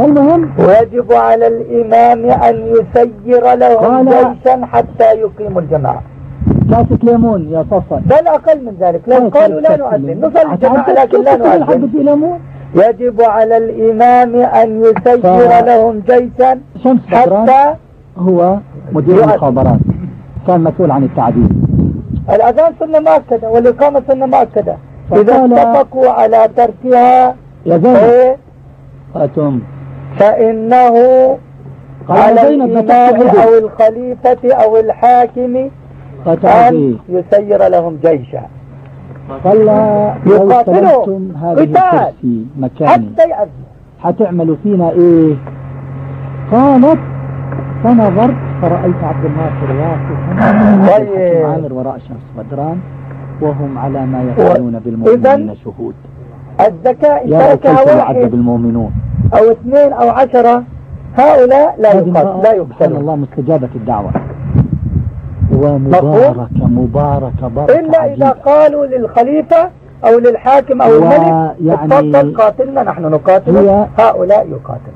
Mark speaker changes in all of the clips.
Speaker 1: فالمهم
Speaker 2: ويجب على الإمام أن يسير لهم جيشا حتى يقيموا الجماعة.
Speaker 1: كاسة ليمون يا صفا
Speaker 2: بل أقل من ذلك. لو قالوا لا نؤذن. نصلي الجماعة لكن لا نؤذن. يجب على الإمام أن يسير لهم جيشا حتى
Speaker 1: هو مدير المخابرات. كان مسؤول عن التعديل.
Speaker 2: الأذان سنة مؤكدة والإقامة سنة مؤكدة. إذا اتفقوا على تركها
Speaker 1: يا
Speaker 2: أتم فإنه على الإمام أو الخليفة أو الحاكم أن يسير لهم جيشا.
Speaker 1: فلا
Speaker 2: يقاتلهم. قتال. حتى يأذن.
Speaker 1: حتعملوا فينا إيه؟ قالت فنظرت فرأيت عبد الناصر واقفا. طيب. عامر وراء شمس بدران وهم على ما يفعلون بالمؤمنين شهود.
Speaker 2: الذكاء إن تركها واحد
Speaker 1: بالمؤمنون.
Speaker 2: أو اثنين أو عشرة هؤلاء لا يقتل لا
Speaker 1: يقتلون الله مستجابة الدعوة. ومباركة مباركة باركة
Speaker 2: إلا
Speaker 1: عجيبة.
Speaker 2: إذا قالوا للخليفة أو للحاكم أو الملك يعني تفضل قاتلنا نحن نقاتل. هؤلاء يقاتل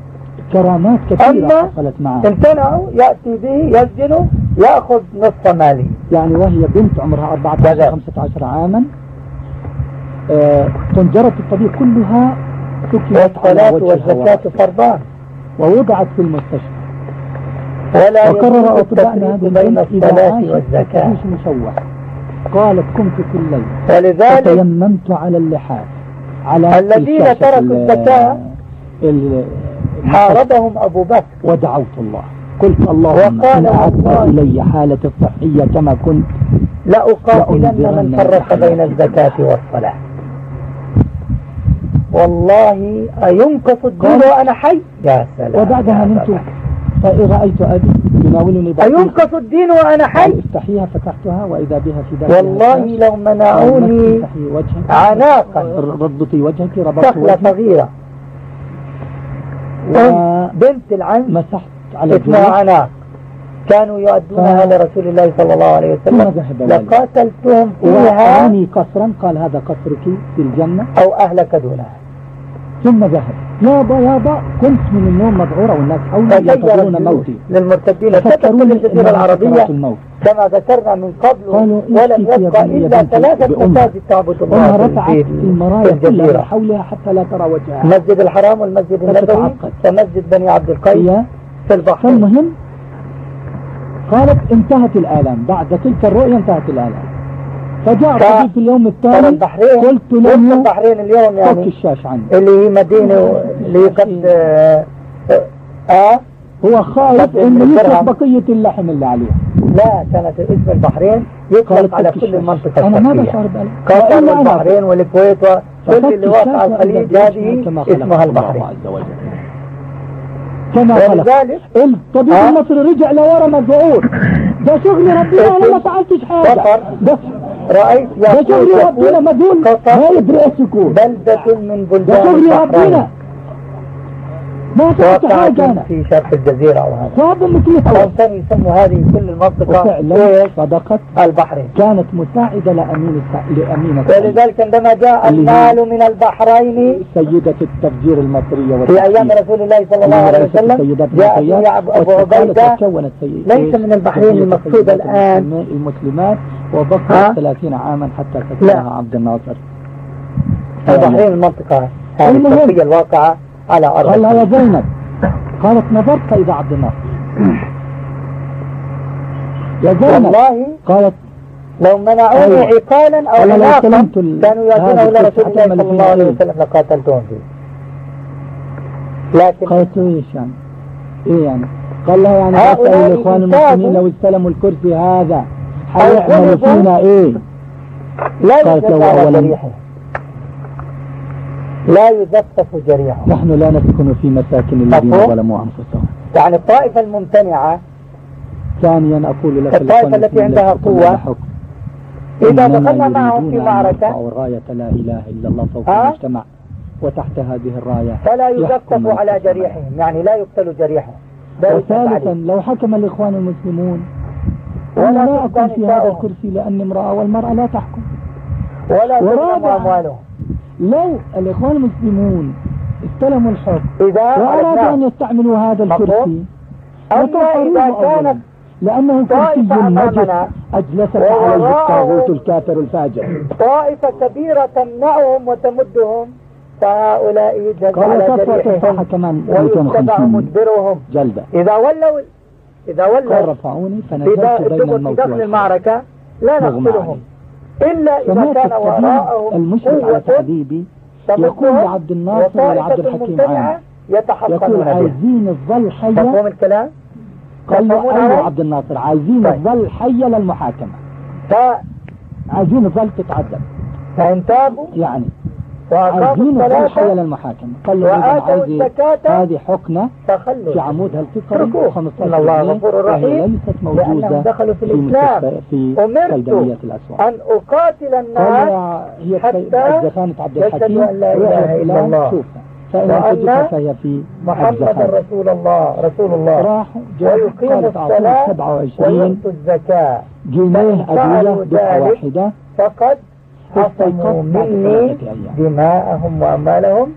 Speaker 1: كرامات كثيرة حصلت معه
Speaker 2: امتنعوا يأتي به يسجن يأخذ نصف ماله.
Speaker 1: يعني وهي بنت عمرها 14 15 عاما. آه تنجرت الطبيب كلها
Speaker 2: سكرت على والزكاة فرضان
Speaker 1: ووضعت في المستشفى.
Speaker 2: ولا
Speaker 1: وقرر أطباءنا بين الصلاة والزكاة. مشوه قالت كنت في الليل.
Speaker 2: ولذلك
Speaker 1: تيممت على اللحاف على
Speaker 2: الذين تركوا الزكاة حاربهم أبو بكر.
Speaker 1: ودعوت الله. قلت اللهم إن أعدت إلي حالة الصحية كما كنت.
Speaker 2: لأقاتلن من فرق بين الزكاة والصلاة. والله أينقص الدين وأنا حي؟ يا سلام.
Speaker 1: وبعدها نمت فرأيت أبي يناولني
Speaker 2: أينقص الدين وأنا حي؟
Speaker 1: استحيها فتحتها وإذا بها في
Speaker 2: ذلك والله لو منعوني عناقا.
Speaker 1: ردتي وجهك
Speaker 2: ربطت وجهك. صغيرة. وبنت العم
Speaker 1: مسحت على
Speaker 2: اسمها عناق. كانوا يؤدونها ف... لرسول الله صلى الله عليه وسلم. لقاتلتهم فيها.
Speaker 1: قصرا قال هذا قصرك في الجنة.
Speaker 2: أو أهلك دونها.
Speaker 1: ثم ذهب. يابا يابا كنت من النوم مذعورة والناس حولي ينتظرون موتي.
Speaker 2: للمرتدين. تتكل الجزيرة العربية كما ذكرنا من قبل ولم يبقى إلا ثلاثة مساجد تعبد الله
Speaker 1: رفعت المرايا كلها حولها حتى لا ترى وجهها.
Speaker 2: المسجد الحرام والمسجد النبوي ومسجد بني عبد القيس في البحر.
Speaker 1: فالمهم قالت انتهت الآلام. بعد تلك الرؤية انتهت الآلام. فجاء. في اليوم الثاني
Speaker 2: البحرين
Speaker 1: قلت له
Speaker 2: البحرين اليوم يعني
Speaker 1: الشاش عني
Speaker 2: اللي هي مدينة اللي قد آه, آه.
Speaker 1: هو خايف إنه يطلق بقية اللحم اللي عليه.
Speaker 2: لا كانت اسم البحرين يطلق على كل المنطقة
Speaker 1: أنا ما بشعر بقى
Speaker 2: قطر والبحرين والكويت وكل اللي واقع الخليج هذه اسمها البحرين.
Speaker 1: كما ولذلك الطبيب المصري رجع لورا مذعور ده شغل ربنا أنا ما فعلتش حاجة. بس
Speaker 2: رأيت
Speaker 1: شغل ربنا مدون ما يدري إيش يكون
Speaker 2: بلدة من بلدان
Speaker 1: ربنا. ما فعلت حاجة أنا
Speaker 2: في شرق الجزيرة أو هذا.
Speaker 1: صاب مثلها
Speaker 2: كانوا يسموا هذه كل المنطقة
Speaker 1: وفعلا صدقت.
Speaker 2: البحرين.
Speaker 1: كانت مساعدة لأمين لأمينة
Speaker 2: ولذلك عندما جاء المال من البحرين
Speaker 1: سيدة التفجير المصرية
Speaker 2: في أيام رسول الله صلى الله عليه وسلم جاء أبو عبيدة ليس من البحرين المقصود الآن.
Speaker 1: المسلمات وبقيت 30 عاما حتى فتحها عبد الناصر.
Speaker 2: البحرين المنطقة هذه الواقعة. على أرض
Speaker 1: قال يا زينب. قالت نظرت فإذا عبد الناصر يا زينب.
Speaker 2: والله
Speaker 1: قالت
Speaker 2: لو منعوني أيوة. عقالا أو عناقا كانوا يأتونه إلى رسول الله صلى الله عليه وسلم لقاتلتهم فيه. لكن
Speaker 1: قالت إيش يعني؟ إيه يعني؟ قال لها يعني أسأل الإخوان المسلمين لو استلموا الكرسي هذا حيعملوا فينا إيه؟
Speaker 2: لا قالت له أولا. لا يزفف جريحهم
Speaker 1: نحن لا نسكن في مساكن الذين ظلموا أنفسهم.
Speaker 2: يعني الطائفة الممتنعة
Speaker 1: ثانيا أقول لك
Speaker 2: الطائفة التي عندها قوة إذا دخلنا معهم في معركة
Speaker 1: الراية لا إله إلا الله فوق؟ المجتمع وتحت هذه الراية
Speaker 2: فلا يزفف على جريحهم يعني لا يقتل جريحهم
Speaker 1: وثالثا لو حكم الإخوان المسلمون ولا لا أكون في هذا الكرسي لأني امرأة والمرأة لا تحكم.
Speaker 2: ولا تظلم أموالهم.
Speaker 1: لو الإخوان المسلمون استلموا الحكم إذا وأراد أن يستعملوا هذا الكرسي
Speaker 2: إذا كانت
Speaker 1: لأنه كرسي نجس أجلسك عليه الطاغوت الكافر الفاجر.
Speaker 2: طائفة كبيرة تمنعهم وتمدهم فهؤلاء جلد على جريحهم ويتبع مدبرهم.
Speaker 1: جلدة.
Speaker 2: إذا ولوا إذا ولوا
Speaker 1: رفعوني فنزلت بين الموت
Speaker 2: في داخل المعركة لا نقتلهم. إلا إذا كان وراءهم
Speaker 1: المشرك على يقول لعبد الناصر ولعبد الحكيم عام يقول عايزين تظل حية.
Speaker 2: مفهوم الكلام؟
Speaker 1: قال له أيوة عبد الناصر عايزين طيب. حية للمحاكمة. ف... عايزين تظل تتعذب
Speaker 2: فإن تابوا
Speaker 1: يعني عايزين تظل حية للمحاكمة قال له عايز هذه حكمة في عمودها الفقري 15
Speaker 2: الله غفور رحيم.
Speaker 1: ليست موجودة
Speaker 2: دخلوا في الإسلام.
Speaker 1: في
Speaker 2: أمرت
Speaker 1: الأسواق.
Speaker 2: أن أقاتل الناس
Speaker 1: هي حتى
Speaker 2: زخانة
Speaker 1: عبد الحكيم أن لا إله إلا الله. فإن فهي في
Speaker 2: محمد رسول الله رسول الله.
Speaker 1: راح
Speaker 2: ويقيم الصلاة
Speaker 1: 27
Speaker 2: الزكاة.
Speaker 1: جنيه أدوية دفعة واحدة.
Speaker 2: فقد حصموا مني دماءهم وأموالهم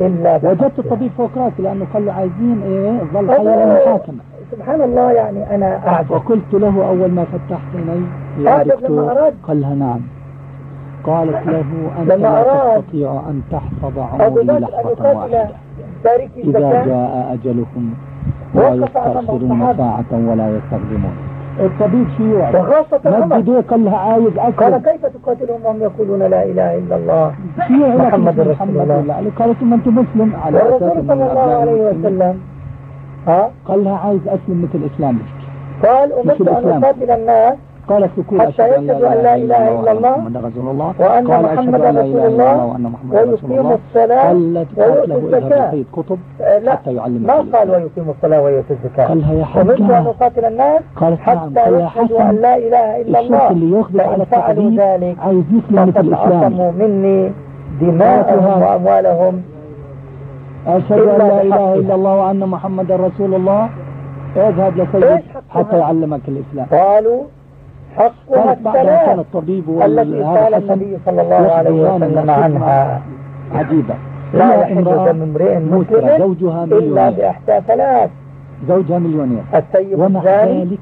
Speaker 2: إلا
Speaker 1: وجدت الطبيب فوق راسي لأنه قال له عايزين إيه ظل حياة المحاكمة
Speaker 2: سبحان الله يعني أنا أعجب.
Speaker 1: وقلت له أول ما فتحت عيني يا دكتور قال لها نعم. قالت له أنت لا تستطيع أن تحفظ عمري لحظة واحدة. إذا جاء أجلكم لا يستأخرون ساعة ولا يستخدمون. الطبيب شيوعي
Speaker 2: وخاصة
Speaker 1: مجد قال لها عايز أكل
Speaker 2: قال كيف تقاتلهم وهم يقولون لا إله إلا الله؟
Speaker 1: شيوعي محمد رسول الله. قالت ما أنت مسلم
Speaker 2: على أساس صلى الله عليه وسلم. ها؟
Speaker 1: قال لها عايز أسلم مثل إسلامك
Speaker 2: قال أمرت أن أقاتل الناس
Speaker 1: قال سكون
Speaker 2: حتى يشهد أن لا إله إلا الله وأن محمد رسول الله ويقيم الصلاة ويؤتي الزكاة.
Speaker 1: كتب
Speaker 2: حتى يعلم ما قال ويقيم الصلاة ويؤتي الزكاة؟
Speaker 1: قالها يا حاجة
Speaker 2: أمرت أن أقاتل الناس حتى يشهدوا أن لا إله إلا الله.
Speaker 1: اللي يخبط على
Speaker 2: فعلوا ذلك
Speaker 1: عايز يسلم مثل الإسلام.
Speaker 2: مني دماءهم وأموالهم.
Speaker 1: أشهد أن لا إله إلا الله وأن محمد رسول الله. اذهب لسيد حتى يعلمك الإسلام.
Speaker 2: قالوا حقها السلام التي قال النبي صلى الله عليه وسلم عنها.
Speaker 1: عجيبة
Speaker 2: لا يحل دم امرئ مسلم
Speaker 1: زوجها
Speaker 2: إلا بإحدى ثلاث.
Speaker 1: زوجها مليونير
Speaker 2: السيب
Speaker 1: ومع ذلك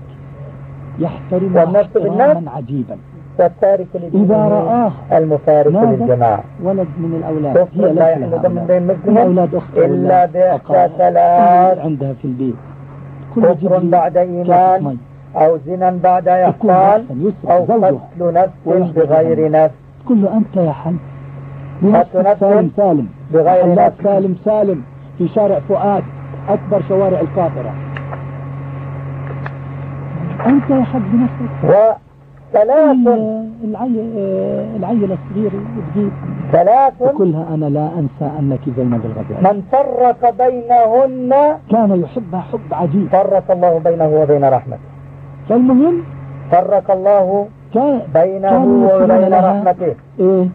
Speaker 1: يحترم احتراما عجيبا.
Speaker 2: والتارك
Speaker 1: إذا رآه
Speaker 2: المفارق للجماعة
Speaker 1: ولد من الأولاد. هي
Speaker 2: لا يحل دم امرئ مسلم
Speaker 1: أولاد
Speaker 2: إلا بإحدى ثلاث.
Speaker 1: عندها في البيت.
Speaker 2: كفر بعد إيمان. أو زنا بعد إحصان أو قتل نفس بغير نفس.
Speaker 1: كل أنت يا حي
Speaker 2: قتل نفس
Speaker 1: سالم سالم.
Speaker 2: بغير نفس.
Speaker 1: سالم سالم. في شارع فؤاد أكبر شوارع القاهرة. أنت يا حق بنفسك.
Speaker 2: وثلاث
Speaker 1: العي العيل الصغير تجيب
Speaker 2: ثلاث
Speaker 1: كلها أنا لا أنسى أنك زينب الغزال.
Speaker 2: من فرق بينهن
Speaker 1: كان يحبها حب عجيب.
Speaker 2: فرق الله بينه وبين رحمته.
Speaker 1: فالمهم
Speaker 2: فرق الله بينه وبين رحمته.
Speaker 1: إيه؟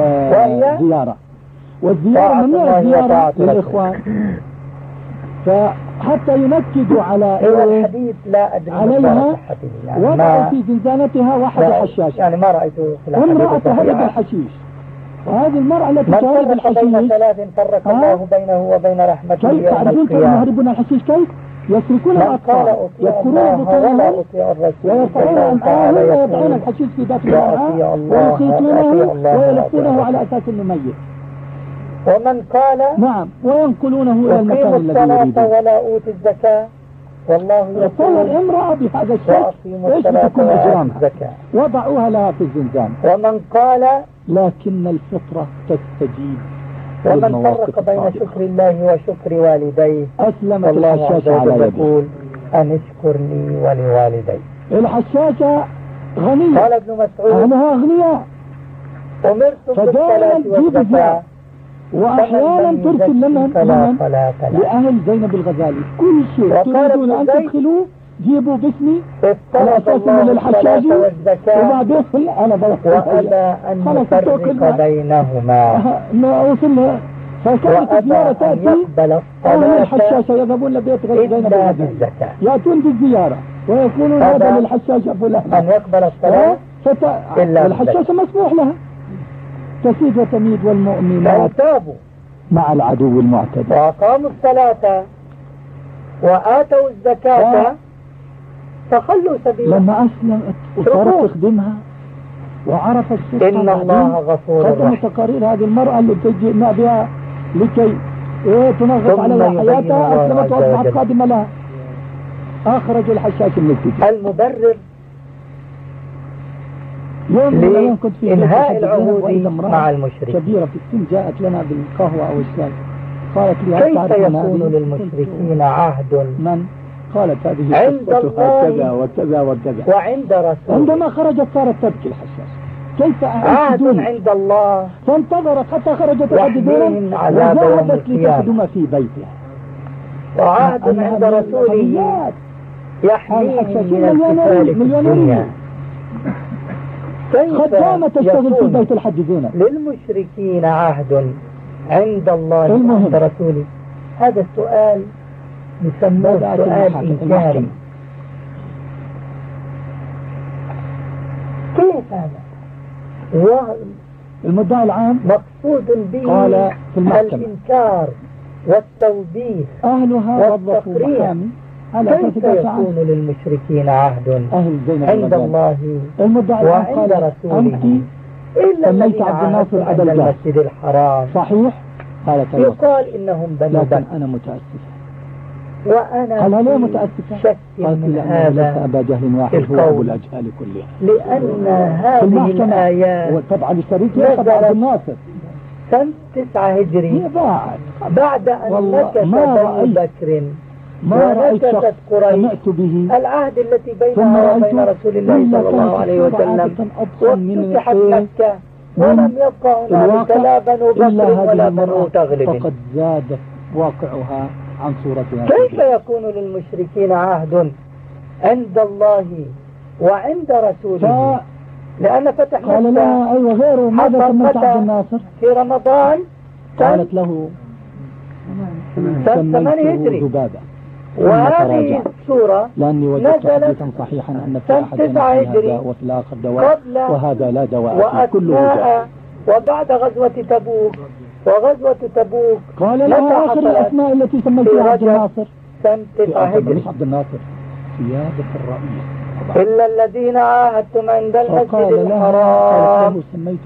Speaker 1: آه
Speaker 2: وهي
Speaker 1: زيارة. والزيارة ممنوع زيارة للإخوان. فحتى ينكدوا على
Speaker 2: إيه؟ الحديث لا أدري
Speaker 1: عليها يعني وضعوا في زنزانتها واحد حشاش
Speaker 2: يعني ما رأيته
Speaker 1: في امرأة تهرب الحشيش. وهذه المرأة التي تهرب الحشيش.
Speaker 2: بين ثلاث فرق الله بينه وبين رحمته
Speaker 1: كيف تعرفون كيف يهربون الحشيش؟ كيف؟ يسرقون الأطفال يذكرون بطولهم ويرفعون أمعاءهم ويضعون الحشيش في ذات الأمعاء ويخيطونه ويلفونه على أساس أنه ميت.
Speaker 2: ومن قال
Speaker 1: نعم وينقلونه إلى المكان الذي
Speaker 2: يريده ولا أوتي الزكاة. والله
Speaker 1: يقول الامرأة بهذا الشكل إيش بتكون إجرامها؟ وضعوها لها في الزنزان.
Speaker 2: ومن قال
Speaker 1: لكن الفطرة تستجيب.
Speaker 2: ومن فرق بين شكر الله وشكر والديه
Speaker 1: أسلمت الحشاشة على
Speaker 2: يقول أن اشكرني ولوالدي.
Speaker 1: الحشاشة غنية.
Speaker 2: قال ابن مسعود
Speaker 1: أهلها أغنياء
Speaker 2: أمرت بالصلاة والزكاة
Speaker 1: وأحيانا ترسل لمن لأهل زينب الغزالي. كل شيء. تريدون أن تدخلوا؟ جيبوا باسمي. على أساس من الحشاشي وبعدين أنا
Speaker 2: وأبى أن يفرق بينهما.
Speaker 1: ما وصلنا فكانت زيارة تأتي أهل الحشاشة يذهبون لبيت غير زينب الغزالي يأتون بالزيارة ويقولون هذا للحشاشة فلان
Speaker 2: أن يقبل الصلاة
Speaker 1: فت... الحشاشة مسموح لها. تسيد وتميد والمؤمنات
Speaker 2: تابوا.
Speaker 1: مع العدو المعتدى
Speaker 2: وأقاموا الصلاة وآتوا الزكاة فخلوا سبيلا
Speaker 1: لما أسلمت وصارت تخدمها وعرفت
Speaker 2: إن الله غفور
Speaker 1: رحيم. تقارير هذه المرأة اللي جئنا بها لكي إيه تنغص عليها حياتها أسلمت وأصبحت قادمة لها. أخرج الحشاش من السجن
Speaker 2: المبرر
Speaker 1: يوم كنت في
Speaker 2: إنهاء العهود مع المشرك
Speaker 1: كبيرة في السن جاءت لنا بالقهوة أو الشاي. قالت لي
Speaker 2: كيف يكون للمشركين عهد؟
Speaker 1: من؟ قالت هذه
Speaker 2: عند الله
Speaker 1: كذا وكذا وكذا.
Speaker 2: وعند رسول
Speaker 1: عندما خرجت صارت تبكي الحشاش كيف
Speaker 2: عهد عند الله.
Speaker 1: فانتظرت حتى خرجت
Speaker 2: تحدثون وذهبت
Speaker 1: لتخدم في بيتها.
Speaker 2: وعهد عند رسوله. يحميهم من الكفال الدنيا.
Speaker 1: خدامة تشتغل في بيت الحج زينب.
Speaker 2: للمشركين عهد عند الله وعند رسوله؟ هذا السؤال يسموه سؤال إنكاري. كيف هذا؟
Speaker 1: المدعي العام؟
Speaker 2: مقصود به
Speaker 1: قال في المحكمة.
Speaker 2: الإنكار والتوبيخ
Speaker 1: أهلها وظفوا محامي. على
Speaker 2: كيف يكون للمشركين عهد؟
Speaker 1: أهل
Speaker 2: عند الله
Speaker 1: المدعي
Speaker 2: وعند رسوله.
Speaker 1: أنت
Speaker 2: إلا
Speaker 1: سميت عبد الناصر
Speaker 2: عند المسجد الحرام.
Speaker 1: صحيح؟ قالت
Speaker 2: يقال إنهم بنو
Speaker 1: لكن أنا متأسف.
Speaker 2: وأنا
Speaker 1: قال ليه متأسفة؟
Speaker 2: شك
Speaker 1: من هذا أبا جهل واحد هو أبو الأجهال كلها.
Speaker 2: لأن هذه الآيات
Speaker 1: طبعا الشريك عبد الناصر.
Speaker 2: سنة تسعة هجري.
Speaker 1: بعد.
Speaker 2: بعد أن نكت بنو بكر
Speaker 1: ما رأيت سمعت به.
Speaker 2: العهد التي بينها وبين رسول الله صلى الله عليه وسلم. وافتتحت مكة. ولم يبقى هنالك لا بنو بكر ولا بنو تغلب.
Speaker 1: فقد زاد واقعها عن صورتها
Speaker 2: كيف يكون للمشركين عهد عند الله وعند رسوله؟ لأن فتح
Speaker 1: قال لا أيوة غيره. ماذا سميت عبد الناصر؟
Speaker 2: في رمضان
Speaker 1: قالت له
Speaker 2: سنة هجري.
Speaker 1: ذبابة.
Speaker 2: وهذه السورة
Speaker 1: لأني وجدت حديثا صحيحا أن في أحدنا دواء وفي الآخر دواء وهذا لا دواء كله
Speaker 2: وبعد غزوة تبوك. وغزوة تبوك.
Speaker 1: قال لها آخر الأسماء التي سميتها عبد الناصر؟
Speaker 2: سنة هجري
Speaker 1: عبد الناصر. سيادة الرئيس
Speaker 2: إلا الذين عاهدتم عند المسجد الحرام.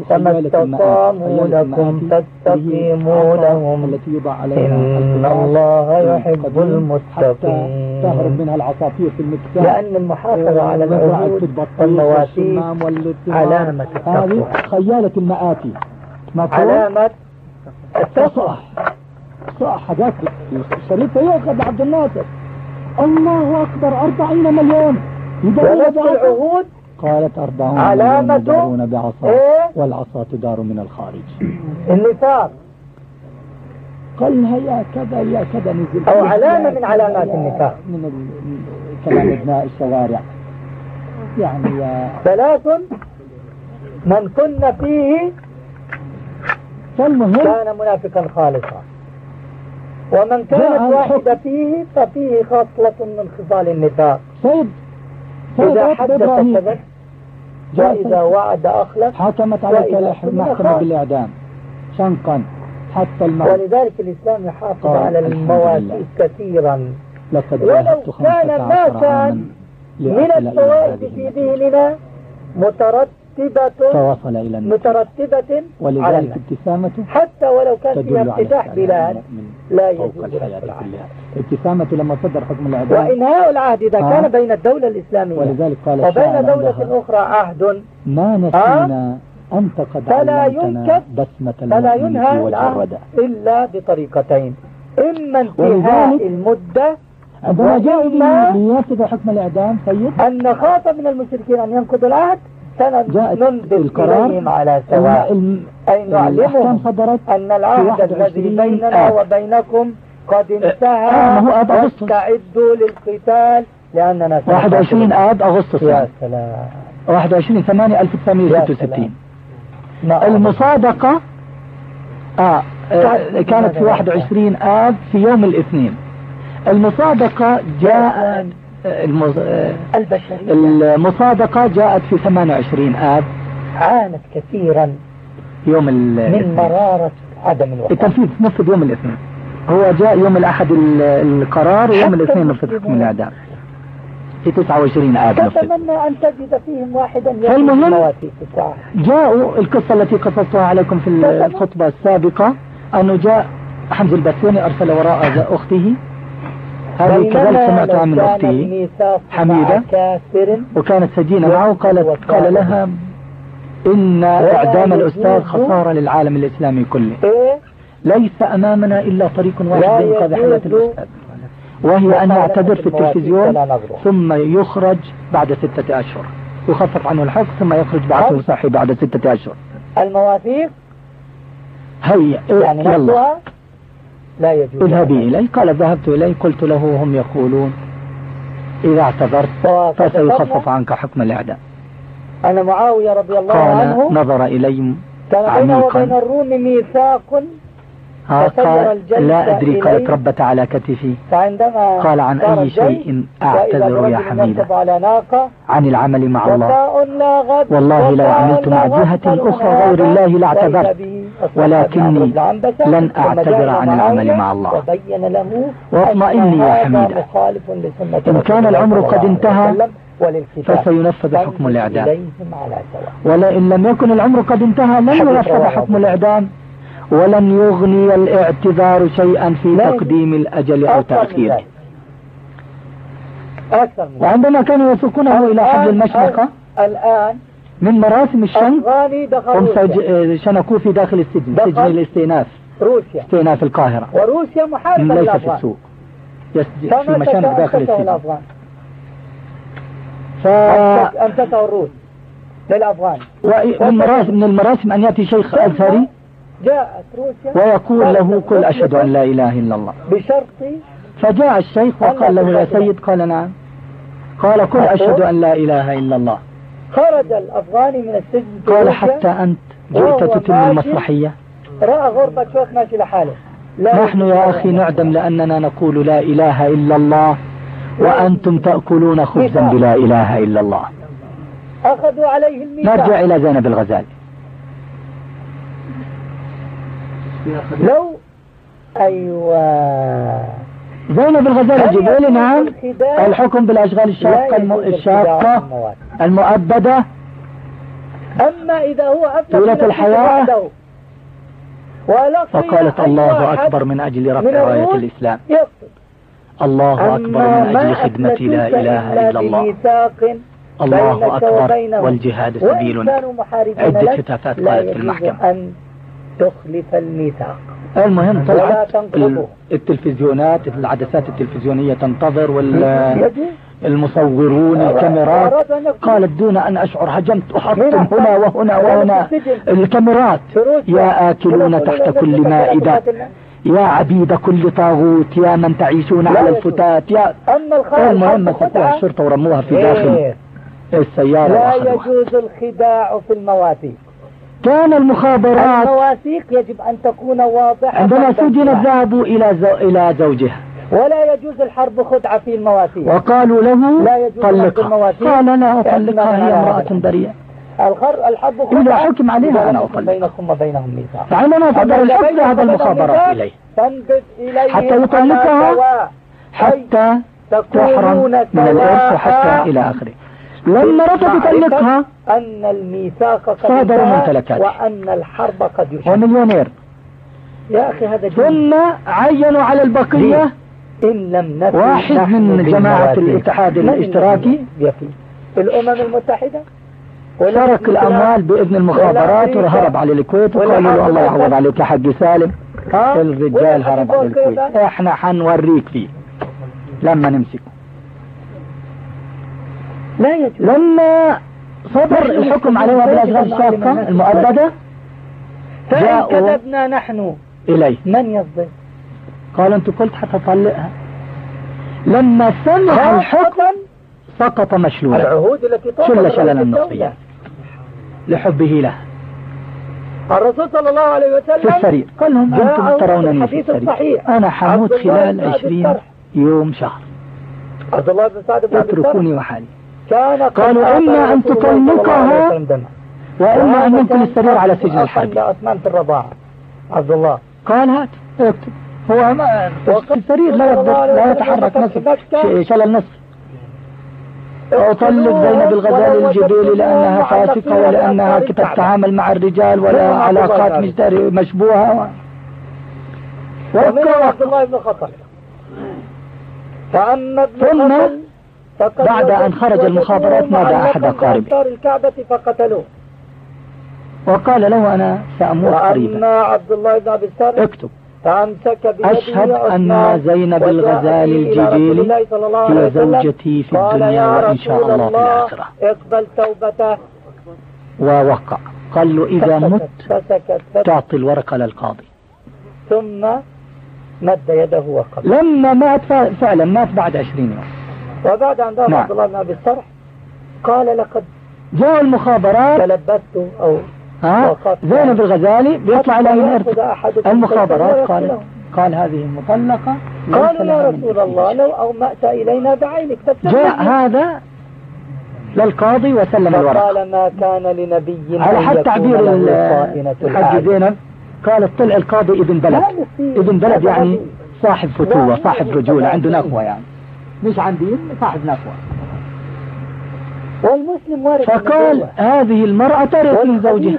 Speaker 2: فما استقاموا لكم فاستقيموا لهم.
Speaker 1: التي يضع عليها
Speaker 2: إن الله يحب المتقين
Speaker 1: تهرب منها العصافير في المكتاب
Speaker 2: لأن المحافظة على العهود والمواثيق علامة التقوى.
Speaker 1: خيالة المآتي
Speaker 2: علامة التقوى
Speaker 1: صح حاجات الشريف ياخذ عبد الناصر. الله أكبر أربعين مليون.
Speaker 2: ولد العهود؟
Speaker 1: قالت أربعون
Speaker 2: علامة
Speaker 1: بعصا.
Speaker 2: إيه؟
Speaker 1: والعصا تدار من الخارج.
Speaker 2: النفاق
Speaker 1: قال يا كذا يا كذا نزل.
Speaker 2: أو علامة من علامات النفاق
Speaker 1: من كلام أبناء الشوارع. يعني يا
Speaker 2: ثلاث من كن فيه
Speaker 1: فالمهم
Speaker 2: كان منافقا خالصا. ومن كانت واحدة فيه ففيه خصلة من خصال النفاق.
Speaker 1: سيد
Speaker 2: إذا حدث كذب وإذا وعد أخلف
Speaker 1: حكمت على المحكمة بالإعدام. شنقا. حتى الموت.
Speaker 2: ولذلك الإسلام يحافظ على المواسيق كثيرا.
Speaker 1: لقد
Speaker 2: ولو كان ما كان من الفوائد في ذهننا مترتبة
Speaker 1: فوصل إلى
Speaker 2: مترتبة
Speaker 1: ولذلك ابتسامته
Speaker 2: حتى ولو كان فيها افتتاح بلاد لا يجوز.
Speaker 1: ابتسامته لما صدر حكم الإعدام.
Speaker 2: وإنهاء العهد إذا كان بين الدولة الإسلامية
Speaker 1: ولذلك قال
Speaker 2: وبين دولة أخرى عهد
Speaker 1: ما نسينا أنت قد
Speaker 2: فلا ينكب
Speaker 1: بسمة
Speaker 2: فلا ينهى العهد إلا بطريقتين. إما انتهاء المدة
Speaker 1: عندما جاء لينفذ حكم الإعدام سيد.
Speaker 2: أن نخاف من المشركين أن ينقضوا العهد. سننظر إليهم على سواء. أي نعلمهم أن العهد الذي بيننا وبينكم قد انتهى. واستعدوا للقتال لأننا
Speaker 1: 21 آب أغسطس.
Speaker 2: يا سلام.
Speaker 1: 21 8 1966 المصادقة آه كانت في 21 آب في يوم الاثنين. المصادقة جاء
Speaker 2: البشرية.
Speaker 1: المصادقة جاءت في 28 آب.
Speaker 2: عانت كثيرا
Speaker 1: يوم
Speaker 2: من مرارة عدم الوفاة.
Speaker 1: التنفيذ نفذ يوم الاثنين. هو جاء يوم الأحد القرار ويوم الاثنين نفذ حكم الإعدام في 29 آب
Speaker 2: أتمنى أن تجد فيهم واحدا
Speaker 1: فالمهم جاءوا القصة التي قصصتها عليكم في الخطبة السابقة أنه جاء حمز البسوني أرسل وراء أخته. هذه كذلك سمعتها من أختي حميدة وكانت سجينة معه قالت قال لها إن إعدام الأستاذ خسارة للعالم الإسلامي كله. إيه؟ ليس أمامنا إلا طريق واحد لإنقاذ حياة الأستاذ. وهي أن يعتذر في التلفزيون ثم يخرج بعد ستة أشهر. يخفف عنه الحق ثم يخرج بعد صحي بعد ستة أشهر.
Speaker 2: المواثيق؟
Speaker 1: هيا
Speaker 2: يعني يلا. لا يجوز.
Speaker 1: اذهبي إلي قال ذهبت إليه. قلت له هم يقولون إذا اعتذرت فسيخفف عنك حكم الإعدام.
Speaker 2: أنا معاوية رضي الله
Speaker 1: قال
Speaker 2: عنه
Speaker 1: نظر إلي
Speaker 2: كان بينه وبين الروم ميثاق
Speaker 1: قال لا أدري قالت ربت على كتفي.
Speaker 2: فعندما
Speaker 1: قال عن أي شيء أعتذر يا حميدة. عن العمل مع الله. والله لو عملت مع جهة أخرى غير الله لاعتذرت ولكني لن أعتذر عن العمل مع الله. واطمئني يا حميدة. إن كان العمر قد انتهى فسينفذ حكم الإعدام. ولئن لم يكن العمر قد انتهى لن ينفذ حكم الإعدام. ولن يغني الاعتذار شيئا في تقديم الأجل أو تأخيره وعندما كانوا يسوقونه إلى حبل المشرقة
Speaker 2: الآن
Speaker 1: من مراسم الشن هم شنكوه في داخل السجن سجن الاستئناف.
Speaker 2: روسيا.
Speaker 1: استئناف القاهرة.
Speaker 2: وروسيا محاربة
Speaker 1: ليس في السوق. في مشانق داخل السجن.
Speaker 2: ف... أمسكه الروس للأفغان.
Speaker 1: ومن مراسم من المراسم أن يأتي شيخ أزهري
Speaker 2: جاءت روسيا
Speaker 1: ويقول له كل أشهد أن لا إله إلا الله.
Speaker 2: بشرط
Speaker 1: فجاء الشيخ وقال له يا سيد قال نعم. قال كل أشهد أن لا إله إلا الله.
Speaker 2: خرج الأفغاني من السجن
Speaker 1: قال حتى أنت جئت تتم المسرحية.
Speaker 2: رأى غرفة شوف ماشي لحاله.
Speaker 1: نحن يا أخي نعدم لأننا نقول لا إله إلا الله وأنتم تأكلون خبزا بلا إله إلا الله.
Speaker 2: أخذوا عليه الميثاق.
Speaker 1: نرجع إلى زينب الغزالي.
Speaker 2: لو أيوة.
Speaker 1: زينب الغزالي جبالي نعم الحكم بالأشغال الشاقة الشاقة المؤبدة.
Speaker 2: أما إذا هو
Speaker 1: طولة الحياة. فقالت الله أكبر من أجل رفع راية الإسلام. الله أكبر من أجل خدمة لا إله إلا الله. الله أكبر والجهاد سبيل. عدة هتافات قالت في المحكمة.
Speaker 2: تخلف الميثاق.
Speaker 1: المهم طلعت التلفزيونات العدسات التلفزيونية تنتظر والمصورون الكاميرات. قالت دون أن أشعر هجمت أحطم هنا وهنا وهنا. الكاميرات. يا آكلون تحت كل مائدة. يا عبيد كل طاغوت. يا من تعيشون على الفتات. يا المهم مسكوها الشرطة ورموها في داخل السيارة.
Speaker 2: لا يجوز الخداع في المواثيق
Speaker 1: كان المخابرات
Speaker 2: المواثيق يجب أن تكون واضحة
Speaker 1: عندما سجنت ذهبوا إلى زو... إلى زوجها.
Speaker 2: ولا يجوز الحرب خدعة في المواثيق.
Speaker 1: وقالوا له لا يجوز طلقها. قال لا أطلقها هي امرأة بريئة.
Speaker 2: الحرب خدعة.
Speaker 1: إذا حكم عليها أنا أطلق
Speaker 2: بينكم وبينهم ميثاق.
Speaker 1: فعندما صدر الحكم ذهب المخابرات إليه. حتى يطلقها حتى تحرم من الإرث وحتى إلى آخره. لما رفض يطلقها
Speaker 2: أن الميثاق قد
Speaker 1: صادر ممتلكات
Speaker 2: وأن الحرب قد يشعر
Speaker 1: ومليونير.
Speaker 2: يا أخي هذا
Speaker 1: ثم عينوا على البقية.
Speaker 2: إن لم نكن
Speaker 1: واحد من جماعة الاتحاد الاشتراكي.
Speaker 2: الأمم المتحدة.
Speaker 1: سرق الأموال بإذن المخابرات وهرب على الكويت. وقالوا له الله يعوض عليك يا حق سالم. الرجال هرب على الكويت. إحنا حنوريك فيه. لما نمسكه.
Speaker 2: لا يجوز.
Speaker 1: لما صدر الحكم عليها بالأشغال الشاقة المؤبدة
Speaker 2: فإن كذبنا نحن
Speaker 1: إليه.
Speaker 2: من يصدق
Speaker 1: قال أنت قلت حتطلقها. لما سمع الحكم سقط مشلولا
Speaker 2: العهود التي
Speaker 1: شل شلل النصفية لحبه له.
Speaker 2: الرسول صلى الله عليه وسلم
Speaker 1: في السرير. قال لهم أنتم ترونني في السرير. أنا حموت خلال عشرين يوم شهر.
Speaker 2: عبد الله بن سعد بن
Speaker 1: اتركوني وحالي. قالوا إما أن تطلقها وإما أن ينقل السرير على سجن الحرب
Speaker 2: عثمان في الرضاعة عبد الله.
Speaker 1: قال هات اكتب. هو ما السرير لا يقدر لا يتحرك نصف شلل نصف أطلق زينب الغزال الجبيلي لأنها فاسقة ولأنها تتعامل مع الرجال ولا علاقات مشبوهة.
Speaker 2: ومن عبد الله بن خطر. فأما
Speaker 1: ثم بعد أن خرج المخابرات نادى أحد أقاربه.
Speaker 2: الكعبة فقتلوه.
Speaker 1: وقال له أنا سأموت قريبا.
Speaker 2: عبد الله بن أبي
Speaker 1: اكتب.
Speaker 2: فأمسك
Speaker 1: أشهد أن زينب الغزال الجبيلي هي زوجتي في الدنيا وإن شاء الله في الآخرة.
Speaker 2: اقبل توبته.
Speaker 1: ووقع. قال له إذا مت تعطي الورقة للقاضي.
Speaker 2: ثم مد يده وقبل.
Speaker 1: لما مات فعلا مات بعد عشرين يوم.
Speaker 2: وبعد أن ذهب نعم. عبد الله بن أبي الصرح قال لقد
Speaker 1: جاء المخابرات
Speaker 2: تلبست أو
Speaker 1: ها؟ زينب الغزالي بيطلع له من المخابرات. قال قال هذه مطلقة
Speaker 2: قالوا يا رسول الله لو أومأت إلينا بعينك.
Speaker 1: جاء هذا للقاضي وسلم الورقة
Speaker 2: قال ما كان لنبي
Speaker 1: على حد تعبير الحج زينب قالت طلع القاضي ابن بلد. ابن بلد يعني صاحب فتوة صاحب رجولة عنده نخوة يعني. مش عندي صاحب نخوة
Speaker 2: والمسلم وارد
Speaker 1: فقال هذه المرأة ترث من زوجها.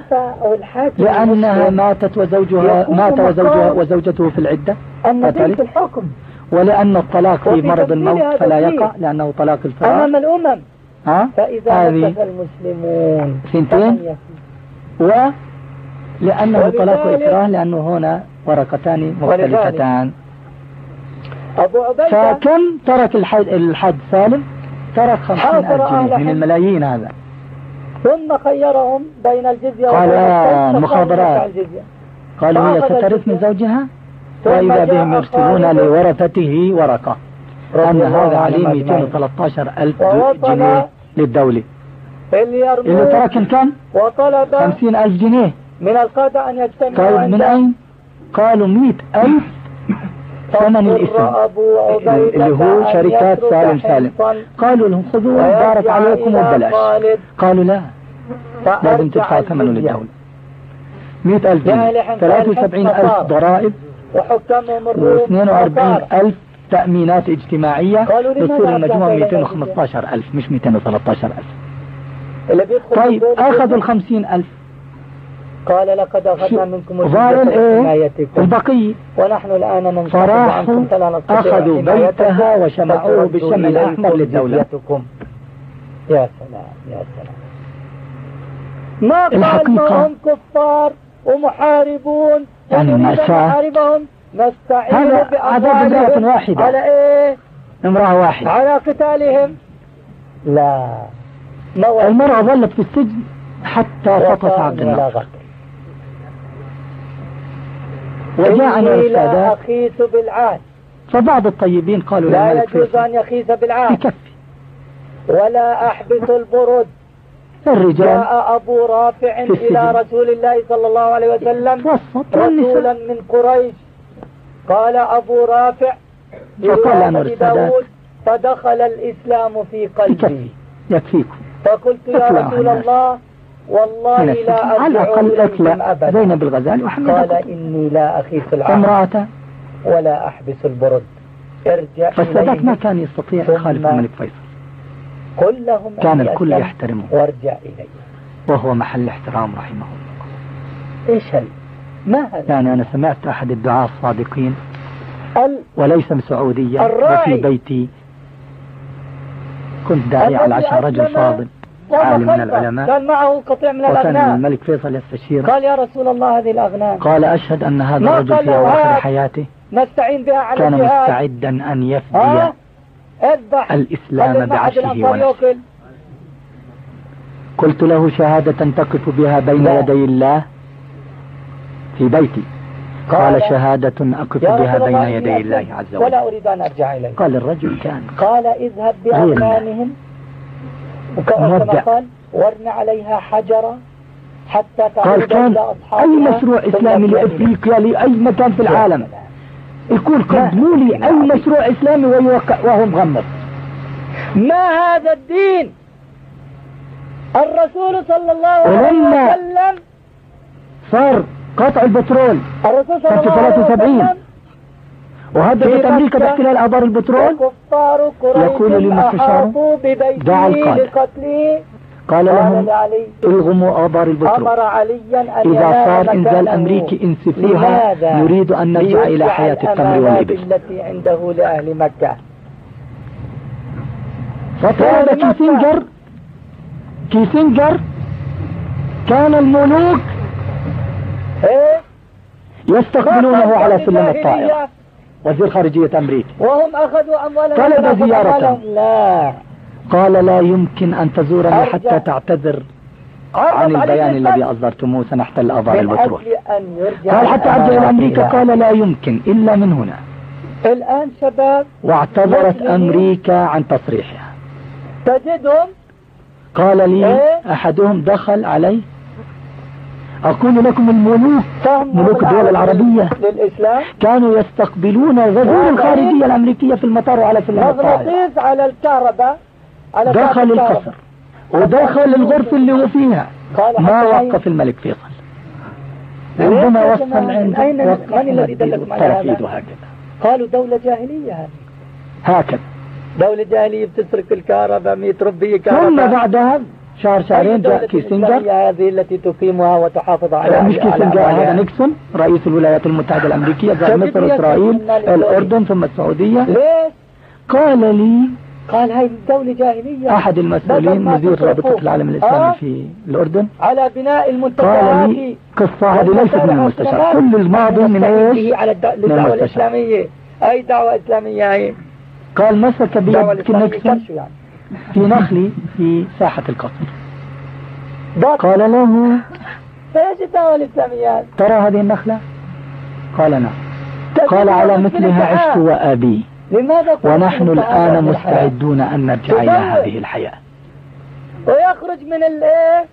Speaker 1: لأنها ماتت وزوجها مات وزوجها وزوجته في العدة.
Speaker 2: أن الحكم.
Speaker 1: ولأن الطلاق في مرض الموت فلا يقع لأنه طلاق الفراق.
Speaker 2: أمام الأمم.
Speaker 1: ها؟
Speaker 2: فإذا هذه
Speaker 1: المسلمون ثنتين و لأنه طلاق إكراه لأنه هنا ورقتان مختلفتان.
Speaker 2: أبو عبيدة.
Speaker 1: فكم ترك الحد, الحد. سالم ترك خمسين ألف جنيه من الملايين هذا.
Speaker 2: ثم خيرهم بين الجزية
Speaker 1: قال المخابرات قالوا هي سترث من زوجها؟ وإذا بهم يرسلون لورثته ورقة. أن هذا عليه 213 ألف جنيه للدولة. اللي ترك كم؟
Speaker 2: وطلب
Speaker 1: 50 ألف جنيه.
Speaker 2: من القادة أن يجتمعوا
Speaker 1: قالوا من أين؟ قالوا 100 ألف ثمن الاسم. اللي هو شركات سالم سالم. قالوا لهم خذوا بارك عليكم وببلاش قالوا لا لازم تدفع ثمنه للدولة. مئة ألف جنيه ثلاثة وسبعين ألف ضرائب. واثنين وأربعين ألف تأمينات اجتماعية. بتصير المجموعة 215 ألف مش 213 ألف. طيب أخذوا الخمسين ألف.
Speaker 2: قال لقد أخذنا منكم
Speaker 1: إيه؟ البقية
Speaker 2: ونحن الآن ننصف
Speaker 1: عنكم فلا نستطيع أخذوا بيتها وشمعوه بالشمع الأحمر للدولة.
Speaker 2: يا سلام يا سلام. ما قال ما هم كفار ومحاربون؟
Speaker 1: يعني
Speaker 2: محاربهم. نستعين
Speaker 1: بأموالهم واحدة.
Speaker 2: على إيه؟
Speaker 1: امرأة واحدة.
Speaker 2: على قتالهم. لا.
Speaker 1: المرأة ظلت في السجن حتى سقط عبد الناصر وجاءنا
Speaker 2: السادات أخيس بالعهد.
Speaker 1: فبعض الطيبين قالوا
Speaker 2: لا يجوز أن يخيس بالعهد.
Speaker 1: بكفي.
Speaker 2: ولا أحبس البرود
Speaker 1: الرجال
Speaker 2: جاء أبو رافع إلى رسول الله صلى الله عليه وسلم رسولا من قريش. قال أبو رافع
Speaker 1: فقال أنا
Speaker 2: فدخل الإسلام في قلبي.
Speaker 1: يكفيكم.
Speaker 2: فقلت يا رسول الله والله لا
Speaker 1: على الأقل أكل زينب الغزالي
Speaker 2: وحمد قال إني لا أخيف العهد
Speaker 1: امرأته
Speaker 2: ولا أحبس البرد. ارجع
Speaker 1: فالسادات ما كان يستطيع يخالف الملك فيصل.
Speaker 2: قل لهم
Speaker 1: كان الكل يحترمه.
Speaker 2: وارجع إليه.
Speaker 1: وهو محل احترام رحمه الله.
Speaker 2: إيش هل؟ ما هذا
Speaker 1: يعني أنا سمعت أحد الدعاة الصادقين
Speaker 2: ال...
Speaker 1: وليس سعوديا وفي بيتي كنت داعي على العشاء رجل فاضل. عالم من العلماء.
Speaker 2: كان معه قطيع من الأغنام.
Speaker 1: الملك فيصل يستشير
Speaker 2: قال يا رسول الله هذه الأغنام.
Speaker 1: قال أشهد أن هذا الرجل في أواخر حياته
Speaker 2: نستعين بها على
Speaker 1: كان مستعدا أن يفدي
Speaker 2: آه. اذبح.
Speaker 1: الإسلام بعشه ونفسه قلت له شهادة تقف بها بين لا. يدي الله في بيتي. قال شهادة أقف بها بين يدي الله عز وجل.
Speaker 2: ولا أريد أن أرجع إليه
Speaker 1: قال الرجل كان
Speaker 2: قال اذهب بأغنامهم. وكما قال ورن عليها حجرة حتى
Speaker 1: قال كان أي مشروع إسلامي لأفريقيا لأي مكان في العالم. يكون قدموا لي أي مشروع إسلامي ويوقع وهو مغمض.
Speaker 2: ما هذا الدين؟ الرسول صلى الله عليه وسلم
Speaker 1: صار قطع البترول
Speaker 2: الرسول صلى الله عليه وسلم
Speaker 1: وهددت أمريكا باحتلال آبار البترول؟
Speaker 2: يقول للمستشار دع القادة قال
Speaker 1: لهم ألغموا آبار البترول.
Speaker 2: أمر عليا
Speaker 1: أن إذا صار إنزال أمريكي انسفوها نريد أن نرجع إلى حياة التمر والإبل.
Speaker 2: التي عنده لأهل مكة.
Speaker 1: كيسنجر كيسنجر كان الملوك
Speaker 2: إيه؟
Speaker 1: يستقبلونه على سلم الطائرة. وزير خارجية أمريكا.
Speaker 2: وهم أخذوا أموالهم
Speaker 1: طلب زيارة لا. قال لا يمكن أن تزورني حتى تعتذر عن البيان الذي أصدرتموه سنحتل أضاء البترول قال حتى أرجع إلى أمريكا. قال لا يمكن إلا من هنا.
Speaker 2: الآن شباب
Speaker 1: واعتذرت أمريكا عن تصريحها.
Speaker 2: تجدهم
Speaker 1: قال لي إيه؟ أحدهم دخل علي. أقول لكم الملوك ملوك الدول العربية
Speaker 2: للإسلام.
Speaker 1: كانوا يستقبلون الغزو الخارجية الأمريكية في المطار وعلى في
Speaker 2: مغناطيس على الكهرباء
Speaker 1: على دخل القصر ودخل الغرفة اللي هو فيها. ما وقف الملك فيصل عندما وصل عند
Speaker 2: من الذي دلكم على هذا؟ قالوا دولة جاهلية هذه.
Speaker 1: هكذا.
Speaker 2: دولة جاهلية بتسرق الكهرباء 100 ربية كهرباء.
Speaker 1: ثم بعدها شهر شهرين جاء كيسنجر.
Speaker 2: هذه التي تقيمها وتحافظ على
Speaker 1: مش كيسنجر هذا نيكسون رئيس الولايات المتحدة الأمريكية زار مصر إسرائيل الأردن ثم السعودية.
Speaker 2: ليش؟
Speaker 1: قال لي
Speaker 2: قال هاي دولة جاهلية.
Speaker 1: أحد المسؤولين مدير رابطة العالم الإسلامي آه؟ في الأردن.
Speaker 2: على بناء المنتجعات
Speaker 1: قال لي قصة هذه ليست من المستشار. كل الماضي من إيش؟
Speaker 2: على الدعوة الإسلامية. أي دعوة إسلامية هي؟
Speaker 1: قال مسك بيد نيكسون يعني. في نخلي في ساحة القصر قال له
Speaker 2: إيش الدعوة الإسلامية
Speaker 1: ترى هذه النخلة؟ قال نعم. قال على مثلها عشت وأبي.
Speaker 2: لماذا
Speaker 1: ونحن الآن؟ مستعدون أن نرجع إلى هذه الحياة.
Speaker 2: ويخرج من الايه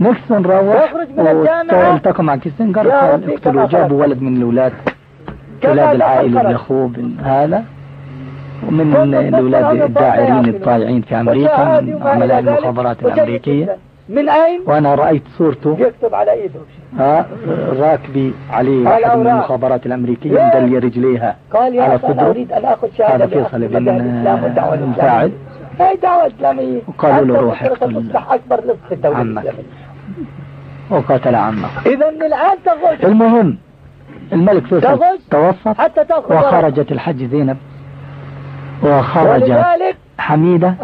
Speaker 1: نيكسون روح يخرج من الجامعة. والتقى مع كيسنجر قال اقتلوا جابوا ولد من الأولاد. أولاد العائلة اليخوب. هذا ومن الأولاد الداعرين الطائعين في أمريكا من عملاء المخابرات الأمريكية.
Speaker 2: من أين؟
Speaker 1: وأنا رأيت صورته.
Speaker 2: يكتب على إيده.
Speaker 1: ها راكبي عليه واحد من المخابرات الأمريكية مدلي رجليها
Speaker 2: قال يا
Speaker 1: على صدره.
Speaker 2: أريد أن أخذ شهادة
Speaker 1: هذا فيصل بن مساعد
Speaker 2: هاي دعوة إسلامية؟
Speaker 1: وقالوا له روح
Speaker 2: اقتل أكبر لص في الدولة عمك.
Speaker 1: وقاتل عمك
Speaker 2: إذا الآن تغش.
Speaker 1: المهم الملك فيصل توفى
Speaker 2: حتى تأخذ
Speaker 1: وخرجت الحج زينب. وخرج حميدة